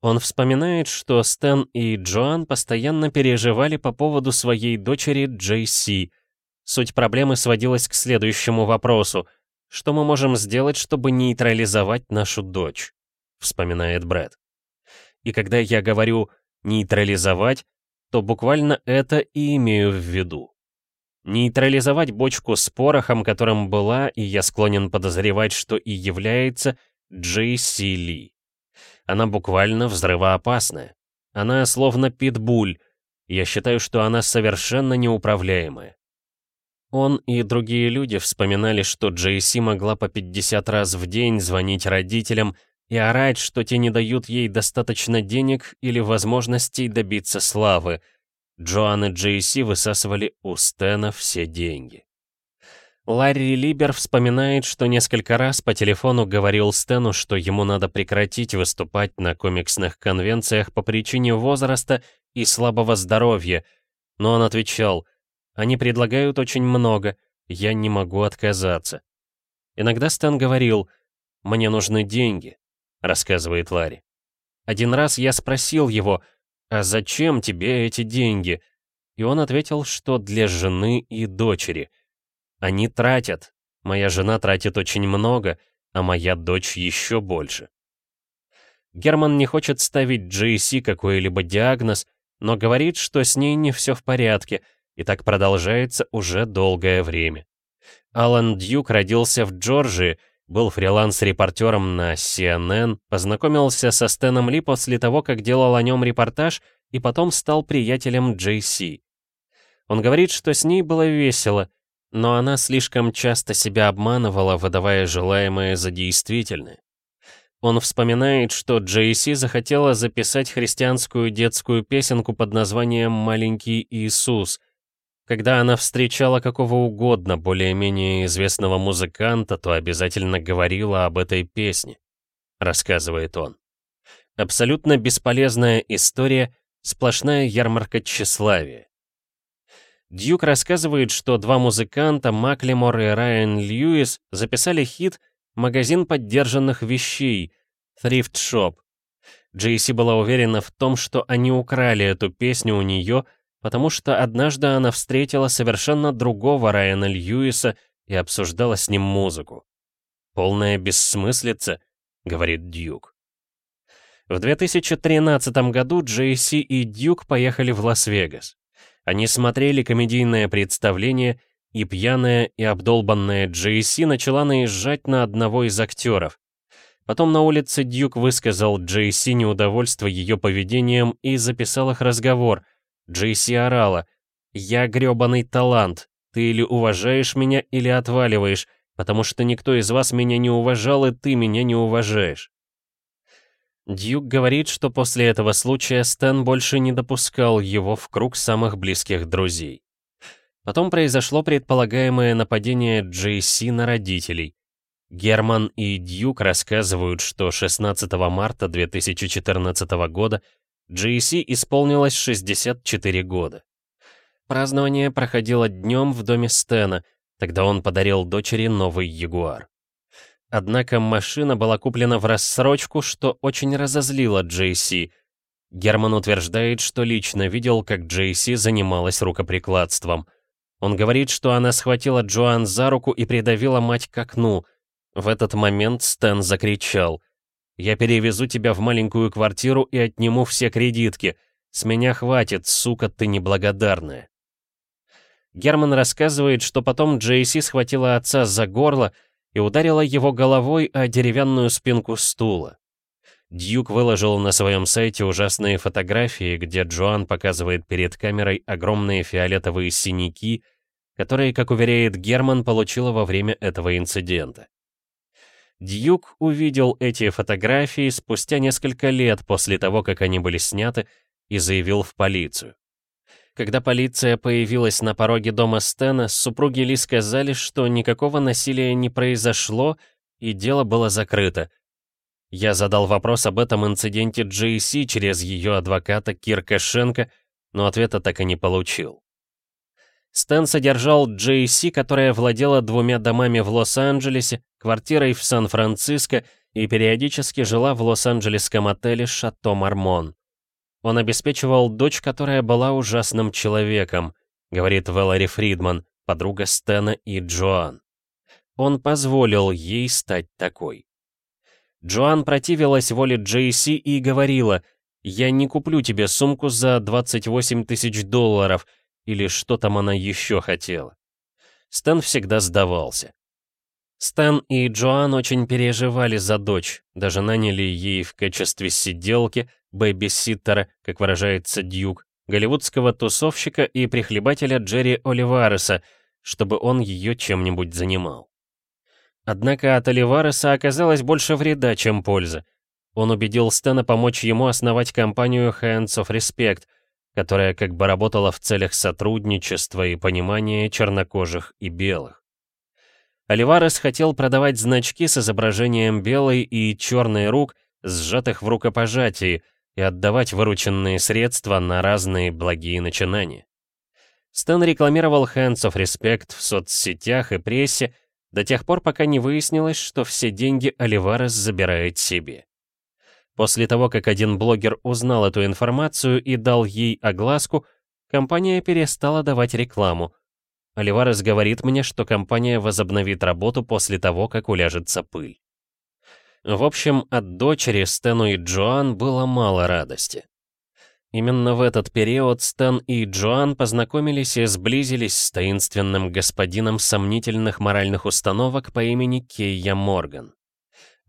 Он вспоминает, что Стэн и Джоан постоянно переживали по поводу своей дочери Джейси. Суть проблемы сводилась к следующему вопросу. Что мы можем сделать, чтобы нейтрализовать нашу дочь? Вспоминает Брэд. И когда я говорю «нейтрализовать», то буквально это и имею в виду. Нейтрализовать бочку с порохом, которым была, и я склонен подозревать, что и является, Джейси Ли. Она буквально взрывоопасная. Она словно питбуль. Я считаю, что она совершенно неуправляемая. Он и другие люди вспоминали, что Джейси могла по 50 раз в день звонить родителям и орать, что те не дают ей достаточно денег или возможностей добиться славы — Джоан и Джейси высасывали у Стэна все деньги. Ларри Либер вспоминает, что несколько раз по телефону говорил Стэну, что ему надо прекратить выступать на комиксных конвенциях по причине возраста и слабого здоровья, но он отвечал, «Они предлагают очень много, я не могу отказаться». Иногда Стэн говорил, «Мне нужны деньги», — рассказывает Ларри. Один раз я спросил его, «А зачем тебе эти деньги?» И он ответил, что для жены и дочери. Они тратят. Моя жена тратит очень много, а моя дочь еще больше. Герман не хочет ставить Джейси какой-либо диагноз, но говорит, что с ней не все в порядке, и так продолжается уже долгое время. Алан Дьюк родился в Джорджии, был фриланс-репортером на CNN, познакомился со Стэном Ли после того, как делал о нем репортаж, и потом стал приятелем Джейси. Он говорит, что с ней было весело, но она слишком часто себя обманывала, выдавая желаемое за действительное. Он вспоминает, что Джейси захотела записать христианскую детскую песенку под названием «Маленький Иисус», когда она встречала какого угодно более-менее известного музыканта, то обязательно говорила об этой песне, рассказывает он. Абсолютно бесполезная история, сплошная ярмарка тщеславия. Дьюк рассказывает, что два музыканта, Маклемор и Райан Льюис, записали хит «Магазин поддержанных вещей» Thrift Shop. Джейси была уверена в том, что они украли эту песню у нее, потому что однажды она встретила совершенно другого Райана Льюиса и обсуждала с ним музыку. «Полная бессмыслица», — говорит Дьюк. В 2013 году Джейси и Дьюк поехали в Лас-Вегас. Они смотрели комедийное представление, и пьяная и обдолбанная Джейси начала наезжать на одного из актеров. Потом на улице Дьюк высказал Джейси неудовольство ее поведением и записал их разговор — Джейси орала. «Я грёбаный талант. Ты или уважаешь меня, или отваливаешь, потому что никто из вас меня не уважал, и ты меня не уважаешь». Дьюк говорит, что после этого случая Стэн больше не допускал его в круг самых близких друзей. Потом произошло предполагаемое нападение Джейси на родителей. Герман и Дьюк рассказывают, что 16 марта 2014 года GC исполнилось 64 года. Празднование проходило днем в доме Стена, тогда он подарил дочери новый Ягуар. Однако машина была куплена в рассрочку, что очень разозлило Джейси. Герман утверждает, что лично видел, как Джейси занималась рукоприкладством. Он говорит, что она схватила Джоан за руку и придавила мать к окну. В этот момент Стэн закричал. «Я перевезу тебя в маленькую квартиру и отниму все кредитки. С меня хватит, сука ты неблагодарная». Герман рассказывает, что потом Джейси схватила отца за горло и ударила его головой о деревянную спинку стула. Дьюк выложил на своем сайте ужасные фотографии, где Джоан показывает перед камерой огромные фиолетовые синяки, которые, как уверяет Герман, получила во время этого инцидента. Дьюк увидел эти фотографии спустя несколько лет после того, как они были сняты, и заявил в полицию. Когда полиция появилась на пороге дома Стена, супруги Ли сказали, что никакого насилия не произошло, и дело было закрыто. Я задал вопрос об этом инциденте Джейси через ее адвоката Кирка Шенка, но ответа так и не получил. Стэн содержал Джейси, которая владела двумя домами в Лос-Анджелесе, квартирой в Сан-Франциско и периодически жила в лос-анджелесском отеле «Шато Мармон». Он обеспечивал дочь, которая была ужасным человеком, говорит Вэлори Фридман, подруга Стэна и Джоан. Он позволил ей стать такой. Джоан противилась воле Джейси и говорила, «Я не куплю тебе сумку за 28 тысяч долларов», или что там она еще хотела. Стэн всегда сдавался. Стэн и Джоан очень переживали за дочь, даже наняли ей в качестве сиделки, бэби-ситтера, как выражается Дьюк, голливудского тусовщика и прихлебателя Джерри Оливареса, чтобы он ее чем-нибудь занимал. Однако от Оливареса оказалось больше вреда, чем пользы. Он убедил Стэна помочь ему основать компанию Hands of Respect, которая как бы работала в целях сотрудничества и понимания чернокожих и белых. Оливарес хотел продавать значки с изображением белой и черной рук, сжатых в рукопожатии, и отдавать вырученные средства на разные благие начинания. Стэн рекламировал Hands of Respect в соцсетях и прессе до тех пор, пока не выяснилось, что все деньги Оливарес забирает себе. После того, как один блогер узнал эту информацию и дал ей огласку, компания перестала давать рекламу. Оливарес говорит мне, что компания возобновит работу после того, как уляжется пыль. В общем, от дочери Стэну и Джоан было мало радости. Именно в этот период Стэн и Джоан познакомились и сблизились с таинственным господином сомнительных моральных установок по имени Кейя Морган.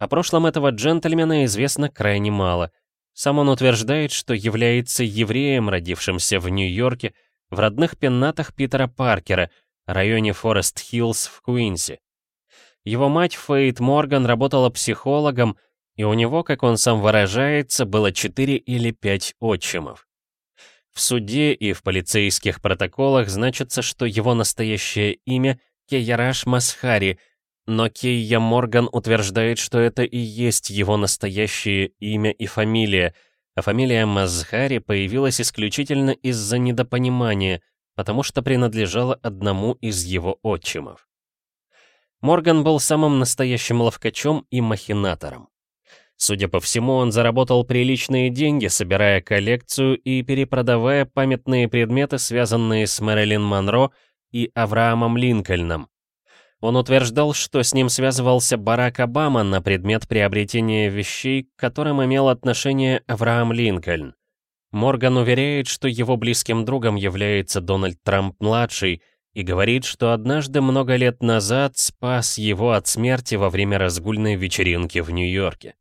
О прошлом этого джентльмена известно крайне мало. Сам он утверждает, что является евреем, родившимся в Нью-Йорке, в родных пенатах Питера Паркера, районе Форест-Хиллз в Куинсе. Его мать Фейт Морган работала психологом, и у него, как он сам выражается, было 4 или 5 отчимов. В суде и в полицейских протоколах значится, что его настоящее имя Кейараш Масхари, но Кейя Морган утверждает, что это и есть его настоящее имя и фамилия, а фамилия Мазхари появилась исключительно из-за недопонимания, потому что принадлежала одному из его отчимов. Морган был самым настоящим ловкачом и махинатором. Судя по всему, он заработал приличные деньги, собирая коллекцию и перепродавая памятные предметы, связанные с Мэрилин Монро и Авраамом Линкольном. Он утверждал, что с ним связывался Барак Обама на предмет приобретения вещей, к которым имел отношение Авраам Линкольн. Морган уверяет, что его близким другом является Дональд Трамп-младший – и говорит, что однажды много лет назад спас его от смерти во время разгульной вечеринки в Нью-Йорке.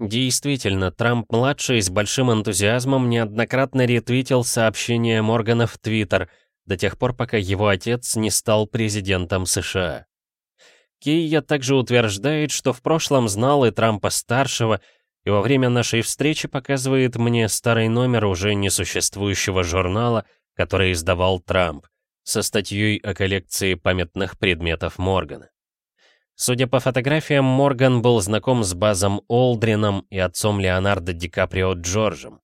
Действительно, Трамп-младший с большим энтузиазмом неоднократно ретвитил сообщения Моргана в Твиттер до тех пор, пока его отец не стал президентом США. Кейя также утверждает, что в прошлом знал и Трампа-старшего, и во время нашей встречи показывает мне старый номер уже несуществующего журнала, который издавал Трамп со статьей о коллекции памятных предметов Моргана. Судя по фотографиям, Морган был знаком с Базом Олдрином и отцом Леонардо Ди Каприо Джорджем.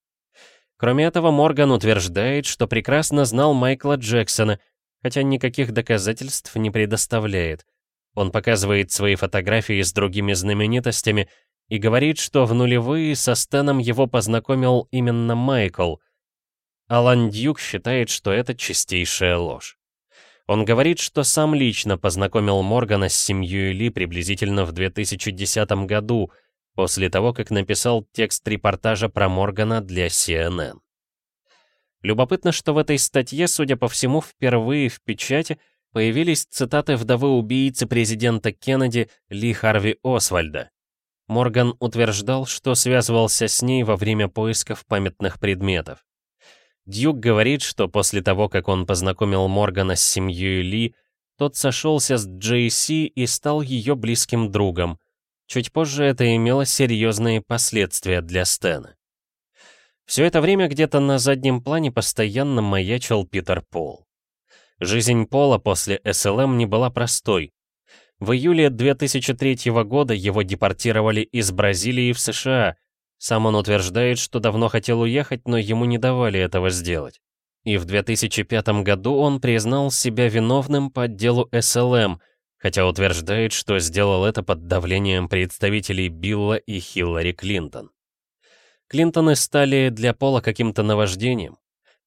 Кроме этого, Морган утверждает, что прекрасно знал Майкла Джексона, хотя никаких доказательств не предоставляет. Он показывает свои фотографии с другими знаменитостями и говорит, что в нулевые со Стэном его познакомил именно Майкл. Алан Дьюк считает, что это чистейшая ложь. Он говорит, что сам лично познакомил Моргана с семьей Ли приблизительно в 2010 году, после того, как написал текст репортажа про Моргана для CNN. Любопытно, что в этой статье, судя по всему, впервые в печати появились цитаты вдовы убийцы президента Кеннеди Ли Харви Освальда. Морган утверждал, что связывался с ней во время поисков памятных предметов. Дьюк говорит, что после того, как он познакомил Моргана с семьей Ли, тот сошелся с Джейси и стал ее близким другом. Чуть позже это имело серьезные последствия для Стэна. Все это время где-то на заднем плане постоянно маячил Питер Пол. Жизнь Пола после СЛМ не была простой. В июле 2003 года его депортировали из Бразилии в США. Сам он утверждает, что давно хотел уехать, но ему не давали этого сделать. И в 2005 году он признал себя виновным по делу СЛМ, хотя утверждает, что сделал это под давлением представителей Билла и Хиллари Клинтон. Клинтоны стали для Пола каким-то наваждением.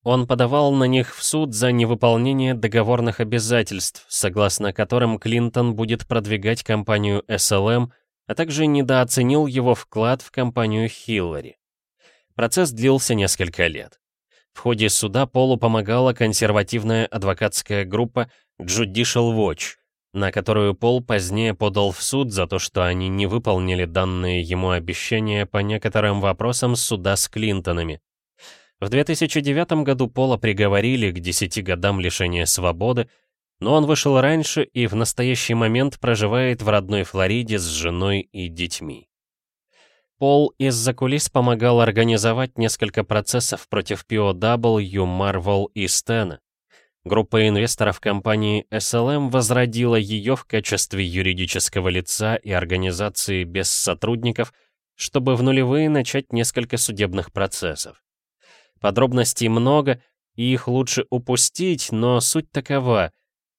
Он подавал на них в суд за невыполнение договорных обязательств, согласно которым Клинтон будет продвигать компанию SLM, а также недооценил его вклад в компанию Хиллари. Процесс длился несколько лет. В ходе суда Полу помогала консервативная адвокатская группа Judicial Watch, на которую Пол позднее подал в суд за то, что они не выполнили данные ему обещания по некоторым вопросам суда с Клинтонами. В 2009 году Пола приговорили к 10 годам лишения свободы, но он вышел раньше и в настоящий момент проживает в родной Флориде с женой и детьми. Пол из-за кулис помогал организовать несколько процессов против POW, Marvel и Стена. Группа инвесторов компании SLM возродила ее в качестве юридического лица и организации без сотрудников, чтобы в нулевые начать несколько судебных процессов. Подробностей много, и их лучше упустить, но суть такова.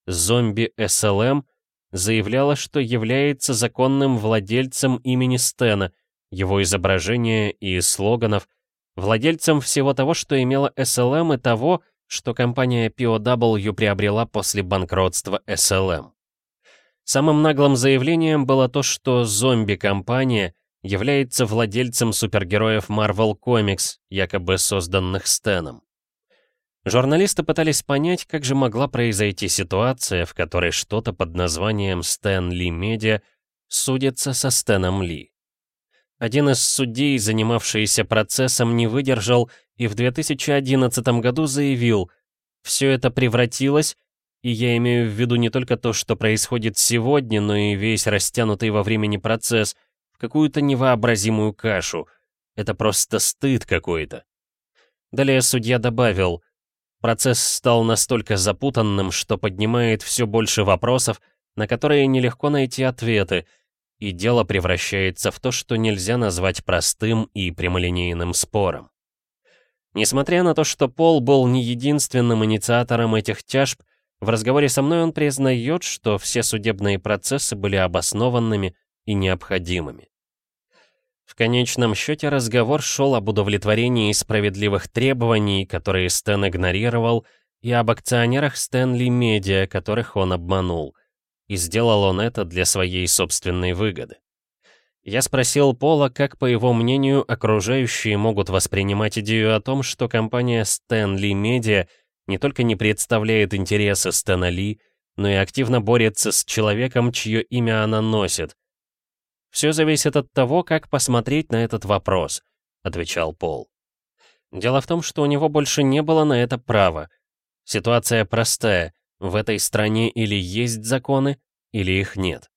Зомби SLM заявляла, что является законным владельцем имени Стена, его изображения и слоганов, владельцем всего того, что имело SLM и того, что компания POW приобрела после банкротства SLM. Самым наглым заявлением было то, что зомби-компания является владельцем супергероев Marvel Comics, якобы созданных Стэном. Журналисты пытались понять, как же могла произойти ситуация, в которой что-то под названием Стэн Ли Медиа судится со Стэном Ли. Один из судей, занимавшийся процессом, не выдержал и в 2011 году заявил, «Все это превратилось, и я имею в виду не только то, что происходит сегодня, но и весь растянутый во времени процесс, в какую-то невообразимую кашу. Это просто стыд какой-то». Далее судья добавил, «Процесс стал настолько запутанным, что поднимает все больше вопросов, на которые нелегко найти ответы, и дело превращается в то, что нельзя назвать простым и прямолинейным спором. Несмотря на то, что Пол был не единственным инициатором этих тяжб, в разговоре со мной он признает, что все судебные процессы были обоснованными и необходимыми. В конечном счете разговор шел об удовлетворении справедливых требований, которые Стэн игнорировал, и об акционерах Стэнли Медиа, которых он обманул и сделал он это для своей собственной выгоды. Я спросил Пола, как, по его мнению, окружающие могут воспринимать идею о том, что компания Stanley Media не только не представляет интересы Стэна Ли, но и активно борется с человеком, чье имя она носит. «Все зависит от того, как посмотреть на этот вопрос», — отвечал Пол. Дело в том, что у него больше не было на это права. Ситуация простая. В этой стране или есть законы, или их нет.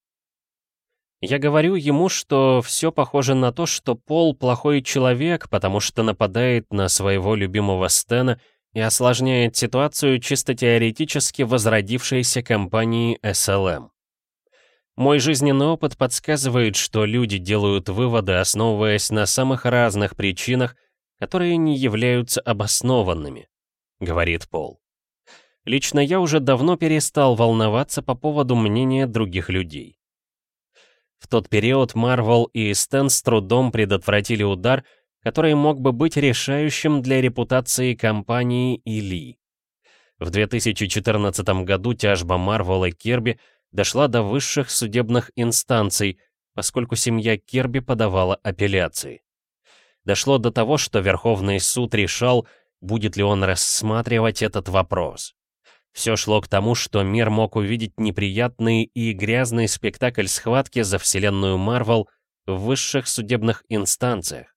Я говорю ему, что все похоже на то, что Пол плохой человек, потому что нападает на своего любимого Стена и осложняет ситуацию чисто теоретически возродившейся компании SLM. Мой жизненный опыт подсказывает, что люди делают выводы, основываясь на самых разных причинах, которые не являются обоснованными, говорит Пол. Лично я уже давно перестал волноваться по поводу мнения других людей. В тот период Марвел и Стэн с трудом предотвратили удар, который мог бы быть решающим для репутации компании и Ли. В 2014 году тяжба Марвел и Кирби дошла до высших судебных инстанций, поскольку семья Кирби подавала апелляции. Дошло до того, что Верховный суд решал, будет ли он рассматривать этот вопрос. Все шло к тому, что мир мог увидеть неприятный и грязный спектакль схватки за вселенную Марвел в высших судебных инстанциях.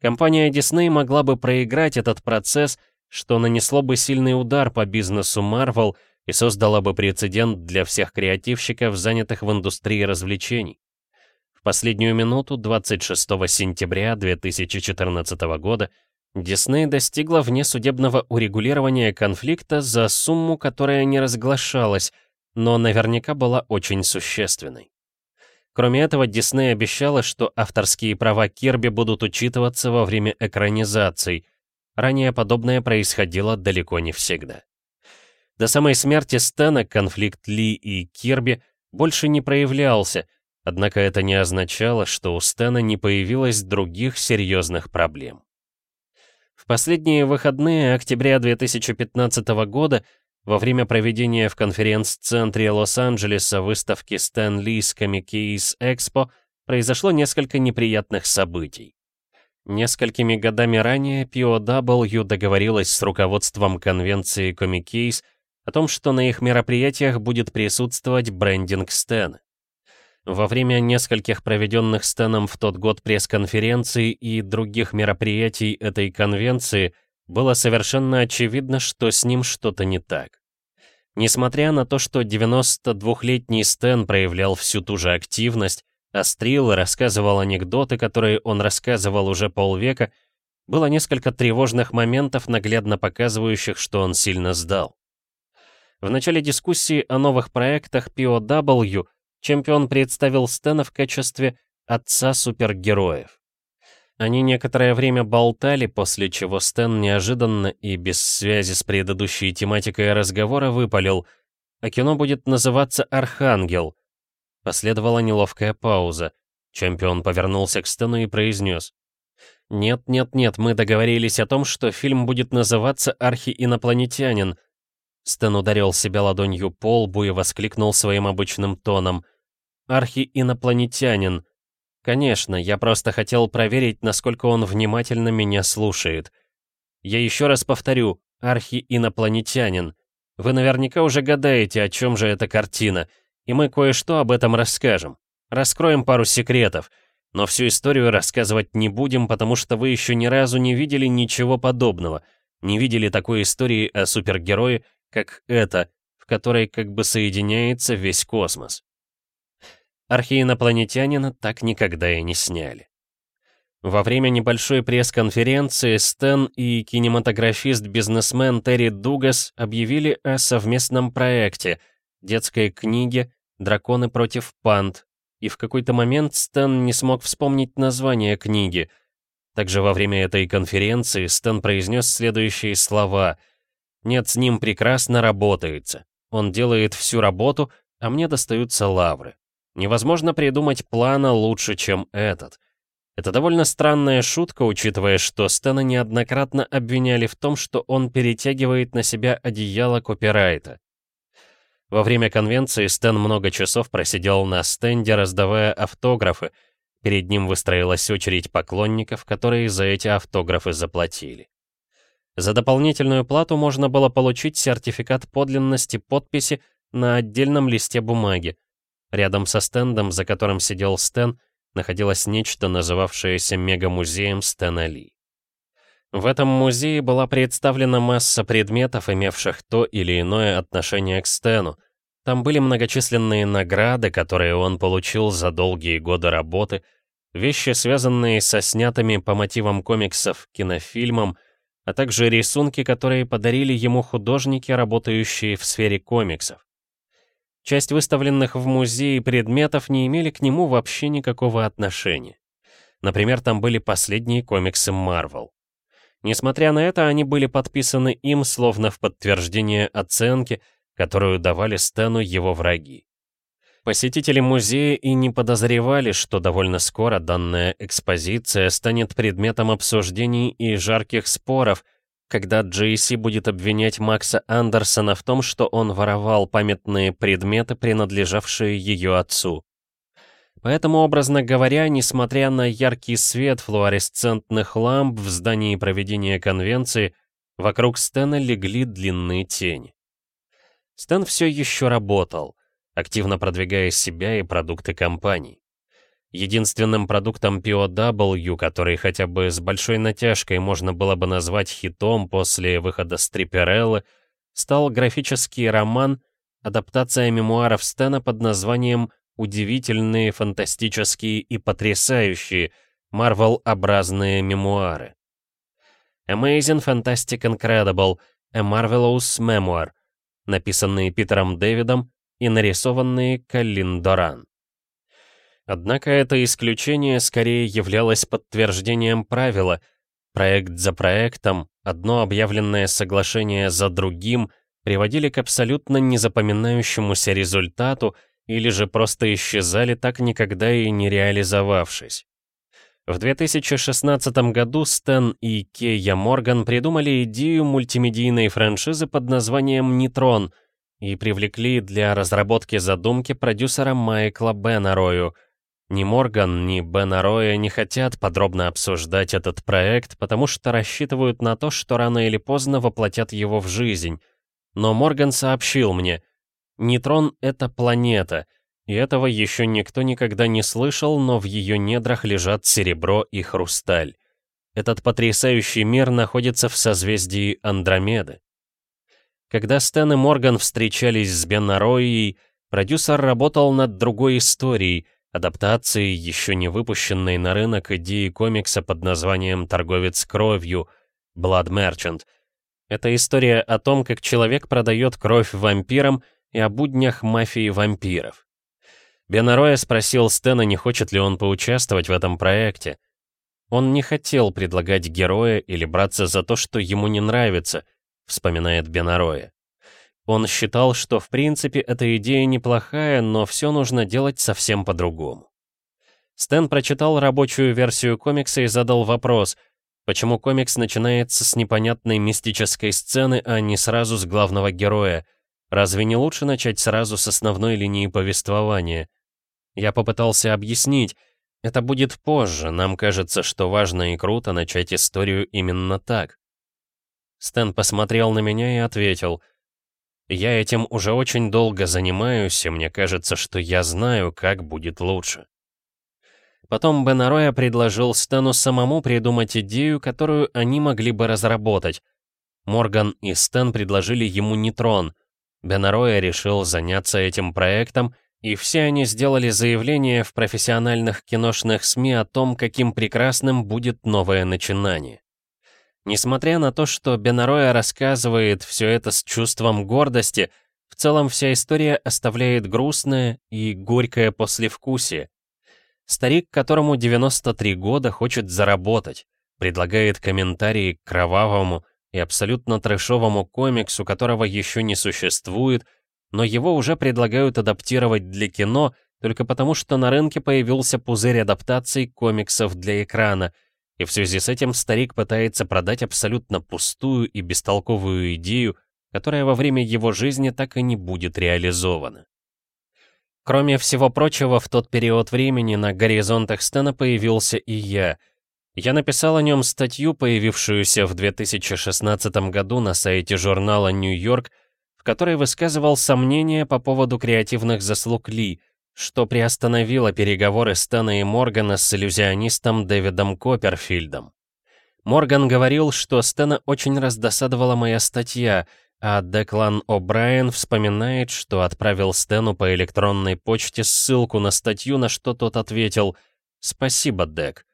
Компания Disney могла бы проиграть этот процесс, что нанесло бы сильный удар по бизнесу Marvel и создало бы прецедент для всех креативщиков, занятых в индустрии развлечений. В последнюю минуту, 26 сентября 2014 года, Дисней достигла внесудебного урегулирования конфликта за сумму, которая не разглашалась, но наверняка была очень существенной. Кроме этого, Дисней обещала, что авторские права Кирби будут учитываться во время экранизаций. Ранее подобное происходило далеко не всегда. До самой смерти Стэна конфликт Ли и Кирби больше не проявлялся, однако это не означало, что у Стэна не появилось других серьезных проблем. Последние выходные октября 2015 года, во время проведения в конференц-центре Лос-Анджелеса выставки Stan Lee's Comic Expo, произошло несколько неприятных событий. Несколькими годами ранее POW договорилась с руководством конвенции Comic о том, что на их мероприятиях будет присутствовать брендинг Стэна. Во время нескольких проведенных Стэном в тот год пресс-конференций и других мероприятий этой конвенции было совершенно очевидно, что с ним что-то не так. Несмотря на то, что 92-летний Стэн проявлял всю ту же активность, острил и рассказывал анекдоты, которые он рассказывал уже полвека, было несколько тревожных моментов, наглядно показывающих, что он сильно сдал. В начале дискуссии о новых проектах POW чемпион представил Стэна в качестве отца супергероев. Они некоторое время болтали, после чего Стэн неожиданно и без связи с предыдущей тематикой разговора выпалил «А кино будет называться «Архангел». Последовала неловкая пауза. Чемпион повернулся к Стэну и произнес «Нет, нет, нет, мы договорились о том, что фильм будет называться «Архиинопланетянин». Стэн ударил себя ладонью по лбу и воскликнул своим обычным тоном — архиинопланетянин. Конечно, я просто хотел проверить, насколько он внимательно меня слушает. Я еще раз повторю, архиинопланетянин. Вы наверняка уже гадаете, о чем же эта картина, и мы кое-что об этом расскажем. Раскроем пару секретов, но всю историю рассказывать не будем, потому что вы еще ни разу не видели ничего подобного, не видели такой истории о супергерое, как эта, в которой как бы соединяется весь космос. Архиинопланетянина так никогда и не сняли. Во время небольшой пресс-конференции Стэн и кинематографист-бизнесмен Терри Дугас объявили о совместном проекте детской книге «Драконы против панд», и в какой-то момент Стэн не смог вспомнить название книги. Также во время этой конференции Стэн произнес следующие слова «Нет, с ним прекрасно работается. Он делает всю работу, а мне достаются лавры». Невозможно придумать плана лучше, чем этот. Это довольно странная шутка, учитывая, что Стэна неоднократно обвиняли в том, что он перетягивает на себя одеяло копирайта. Во время конвенции Стэн много часов просидел на стенде, раздавая автографы. Перед ним выстроилась очередь поклонников, которые за эти автографы заплатили. За дополнительную плату можно было получить сертификат подлинности подписи на отдельном листе бумаги. Рядом со стендом, за которым сидел Стэн, находилось нечто, называвшееся мегамузеем Стэна Ли. В этом музее была представлена масса предметов, имевших то или иное отношение к Стэну. Там были многочисленные награды, которые он получил за долгие годы работы, вещи, связанные со снятыми по мотивам комиксов кинофильмом, а также рисунки, которые подарили ему художники, работающие в сфере комиксов. Часть выставленных в музее предметов не имели к нему вообще никакого отношения. Например, там были последние комиксы Marvel. Несмотря на это, они были подписаны им словно в подтверждение оценки, которую давали Стэну его враги. Посетители музея и не подозревали, что довольно скоро данная экспозиция станет предметом обсуждений и жарких споров, когда Джейси будет обвинять Макса Андерсона в том, что он воровал памятные предметы, принадлежавшие ее отцу. Поэтому, образно говоря, несмотря на яркий свет флуоресцентных ламп в здании проведения конвенции, вокруг Стэна легли длинные тени. Стэн все еще работал, активно продвигая себя и продукты компании. Единственным продуктом POW, который хотя бы с большой натяжкой можно было бы назвать хитом после выхода Стрипереллы, стал графический роман, адаптация мемуаров Стэна под названием удивительные, фантастические и потрясающие, Марвел-образные мемуары. Amazing Fantastic Incredible, A Marvelous Memoir, написанные Питером Дэвидом и нарисованные Каллин Доран. Однако это исключение скорее являлось подтверждением правила. Проект за проектом, одно объявленное соглашение за другим приводили к абсолютно незапоминающемуся результату или же просто исчезали, так никогда и не реализовавшись. В 2016 году Стэн и Кейя Морган придумали идею мультимедийной франшизы под названием «Нетрон» и привлекли для разработки задумки продюсера Майкла Бенарою. Ни Морган, ни Бенароя не хотят подробно обсуждать этот проект, потому что рассчитывают на то, что рано или поздно воплотят его в жизнь. Но Морган сообщил мне — Нейтрон — это планета, и этого еще никто никогда не слышал, но в ее недрах лежат серебро и хрусталь. Этот потрясающий мир находится в созвездии Андромеды. Когда Стэн и Морган встречались с Бенароей, продюсер работал над другой историей, адаптацией еще не выпущенной на рынок идеи комикса под названием «Торговец кровью» Blood Merchant. Это история о том, как человек продает кровь вампирам, и о буднях мафии вампиров. Бенароя спросил Стэна, не хочет ли он поучаствовать в этом проекте. Он не хотел предлагать героя или браться за то, что ему не нравится, вспоминает Бенароя. Он считал, что в принципе эта идея неплохая, но все нужно делать совсем по-другому. Стэн прочитал рабочую версию комикса и задал вопрос, почему комикс начинается с непонятной мистической сцены, а не сразу с главного героя — Разве не лучше начать сразу с основной линии повествования? Я попытался объяснить. Это будет позже, нам кажется, что важно и круто начать историю именно так. Стэн посмотрел на меня и ответил. «Я этим уже очень долго занимаюсь, и мне кажется, что я знаю, как будет лучше». Потом Бенароя предложил Стэну самому придумать идею, которую они могли бы разработать. Морган и Стэн предложили ему нейтрон — Бенароя решил заняться этим проектом, и все они сделали заявление в профессиональных киношных СМИ о том, каким прекрасным будет новое начинание. Несмотря на то, что Бенароя рассказывает все это с чувством гордости, в целом вся история оставляет грустное и горькое послевкусие. Старик, которому 93 года, хочет заработать, предлагает комментарии к кровавому, и абсолютно трэшовому комиксу, которого еще не существует, но его уже предлагают адаптировать для кино, только потому что на рынке появился пузырь адаптаций комиксов для экрана, и в связи с этим старик пытается продать абсолютно пустую и бестолковую идею, которая во время его жизни так и не будет реализована. Кроме всего прочего, в тот период времени на горизонтах Стэна появился и я — я написал о нем статью, появившуюся в 2016 году на сайте журнала «Нью-Йорк», в которой высказывал сомнения по поводу креативных заслуг Ли, что приостановило переговоры Стэна и Моргана с иллюзионистом Дэвидом Копперфильдом. Морган говорил, что Стэна очень раздосадовала моя статья, а Деклан О'Брайен вспоминает, что отправил Стэну по электронной почте ссылку на статью, на что тот ответил «Спасибо, Дек».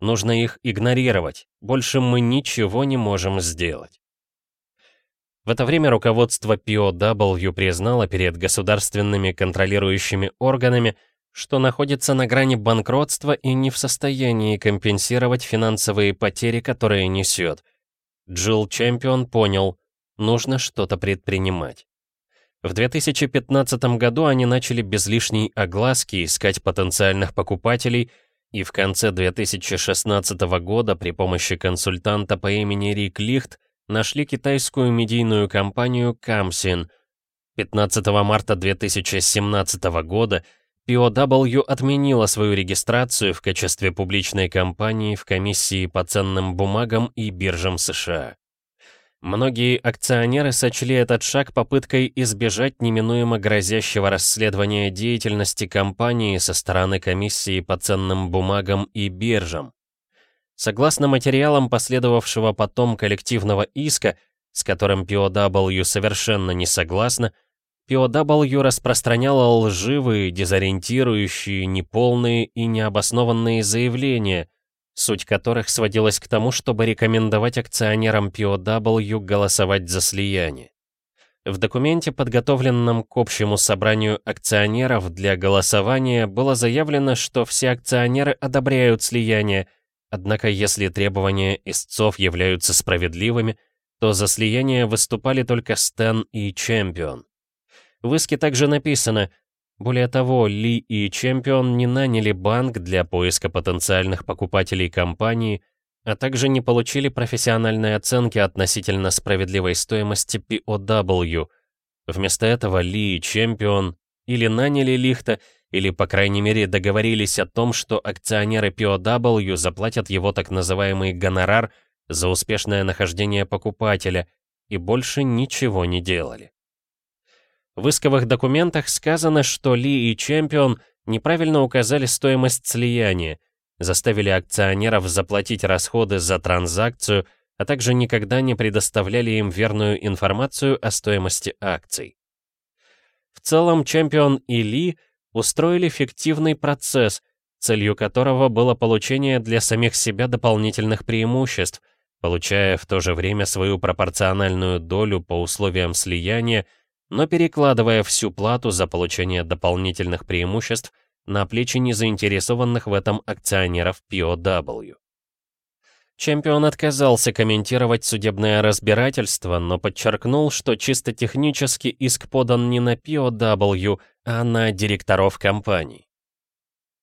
Нужно их игнорировать. Больше мы ничего не можем сделать. В это время руководство POW признало перед государственными контролирующими органами, что находится на грани банкротства и не в состоянии компенсировать финансовые потери, которые несет. Джилл Чемпион понял, нужно что-то предпринимать. В 2015 году они начали без лишней огласки искать потенциальных покупателей и в конце 2016 года при помощи консультанта по имени Рик Лихт нашли китайскую медийную компанию Камсин. 15 марта 2017 года POW отменила свою регистрацию в качестве публичной компании в комиссии по ценным бумагам и биржам США. Многие акционеры сочли этот шаг попыткой избежать неминуемо грозящего расследования деятельности компании со стороны комиссии по ценным бумагам и биржам. Согласно материалам последовавшего потом коллективного иска, с которым POW совершенно не согласна, POW распространяла лживые, дезориентирующие, неполные и необоснованные заявления, суть которых сводилась к тому, чтобы рекомендовать акционерам POW голосовать за слияние. В документе, подготовленном к общему собранию акционеров для голосования, было заявлено, что все акционеры одобряют слияние, однако если требования истцов являются справедливыми, то за слияние выступали только Стэн и Чемпион. В иске также написано, более того, Ли и Чемпион не наняли банк для поиска потенциальных покупателей компании, а также не получили профессиональной оценки относительно справедливой стоимости POW. Вместо этого Ли и Чемпион или наняли Лихта, или, по крайней мере, договорились о том, что акционеры POW заплатят его так называемый гонорар за успешное нахождение покупателя, и больше ничего не делали. В исковых документах сказано, что Ли и Чемпион неправильно указали стоимость слияния, заставили акционеров заплатить расходы за транзакцию, а также никогда не предоставляли им верную информацию о стоимости акций. В целом, Чемпион и Ли устроили фиктивный процесс, целью которого было получение для самих себя дополнительных преимуществ, получая в то же время свою пропорциональную долю по условиям слияния но перекладывая всю плату за получение дополнительных преимуществ на плечи незаинтересованных в этом акционеров POW. Чемпион отказался комментировать судебное разбирательство, но подчеркнул, что чисто технически иск подан не на POW, а на директоров компаний.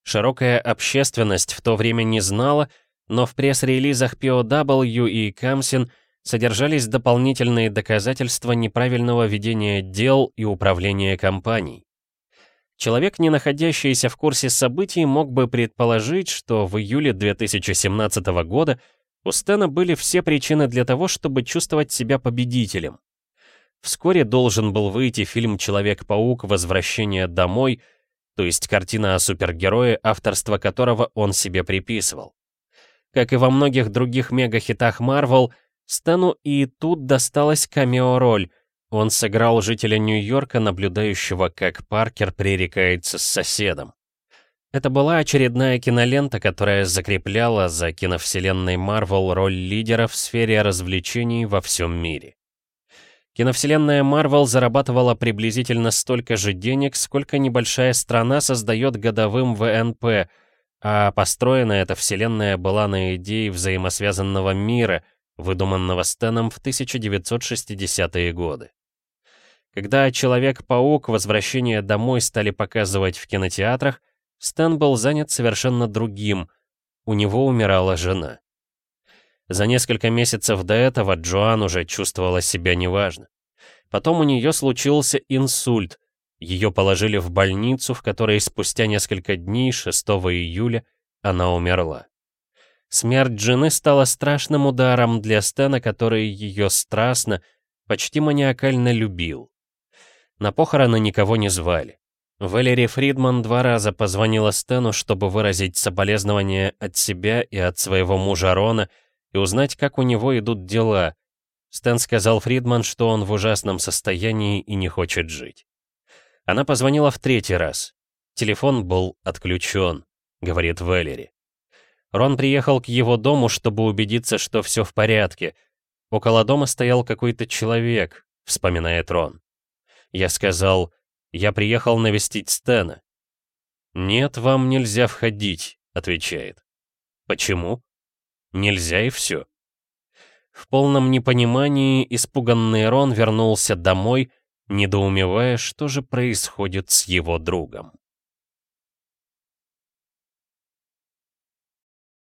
Широкая общественность в то время не знала, но в пресс-релизах POW и Камсин – содержались дополнительные доказательства неправильного ведения дел и управления компанией. Человек, не находящийся в курсе событий, мог бы предположить, что в июле 2017 года у Стэна были все причины для того, чтобы чувствовать себя победителем. Вскоре должен был выйти фильм «Человек-паук. Возвращение домой», то есть картина о супергерое, авторство которого он себе приписывал. Как и во многих других мегахитах Марвел, Стэну и тут досталась камео-роль. Он сыграл жителя Нью-Йорка, наблюдающего, как Паркер пререкается с соседом. Это была очередная кинолента, которая закрепляла за киновселенной Марвел роль лидера в сфере развлечений во всем мире. Киновселенная Марвел зарабатывала приблизительно столько же денег, сколько небольшая страна создает годовым ВНП, а построена эта вселенная была на идее взаимосвязанного мира — выдуманного Стэном в 1960-е годы. Когда «Человек-паук. Возвращение домой» стали показывать в кинотеатрах, Стэн был занят совершенно другим. У него умирала жена. За несколько месяцев до этого Джоан уже чувствовала себя неважно. Потом у нее случился инсульт. Ее положили в больницу, в которой спустя несколько дней, 6 июля, она умерла. Смерть жены стала страшным ударом для Стэна, который ее страстно, почти маниакально любил. На похороны никого не звали. Валери Фридман два раза позвонила Стэну, чтобы выразить соболезнования от себя и от своего мужа Рона и узнать, как у него идут дела. Стэн сказал Фридман, что он в ужасном состоянии и не хочет жить. Она позвонила в третий раз. Телефон был отключен, говорит Валери. Рон приехал к его дому, чтобы убедиться, что все в порядке. Около дома стоял какой-то человек, вспоминает Рон. Я сказал, я приехал навестить Стэна. «Нет, вам нельзя входить», — отвечает. «Почему?» «Нельзя и все». В полном непонимании испуганный Рон вернулся домой, недоумевая, что же происходит с его другом.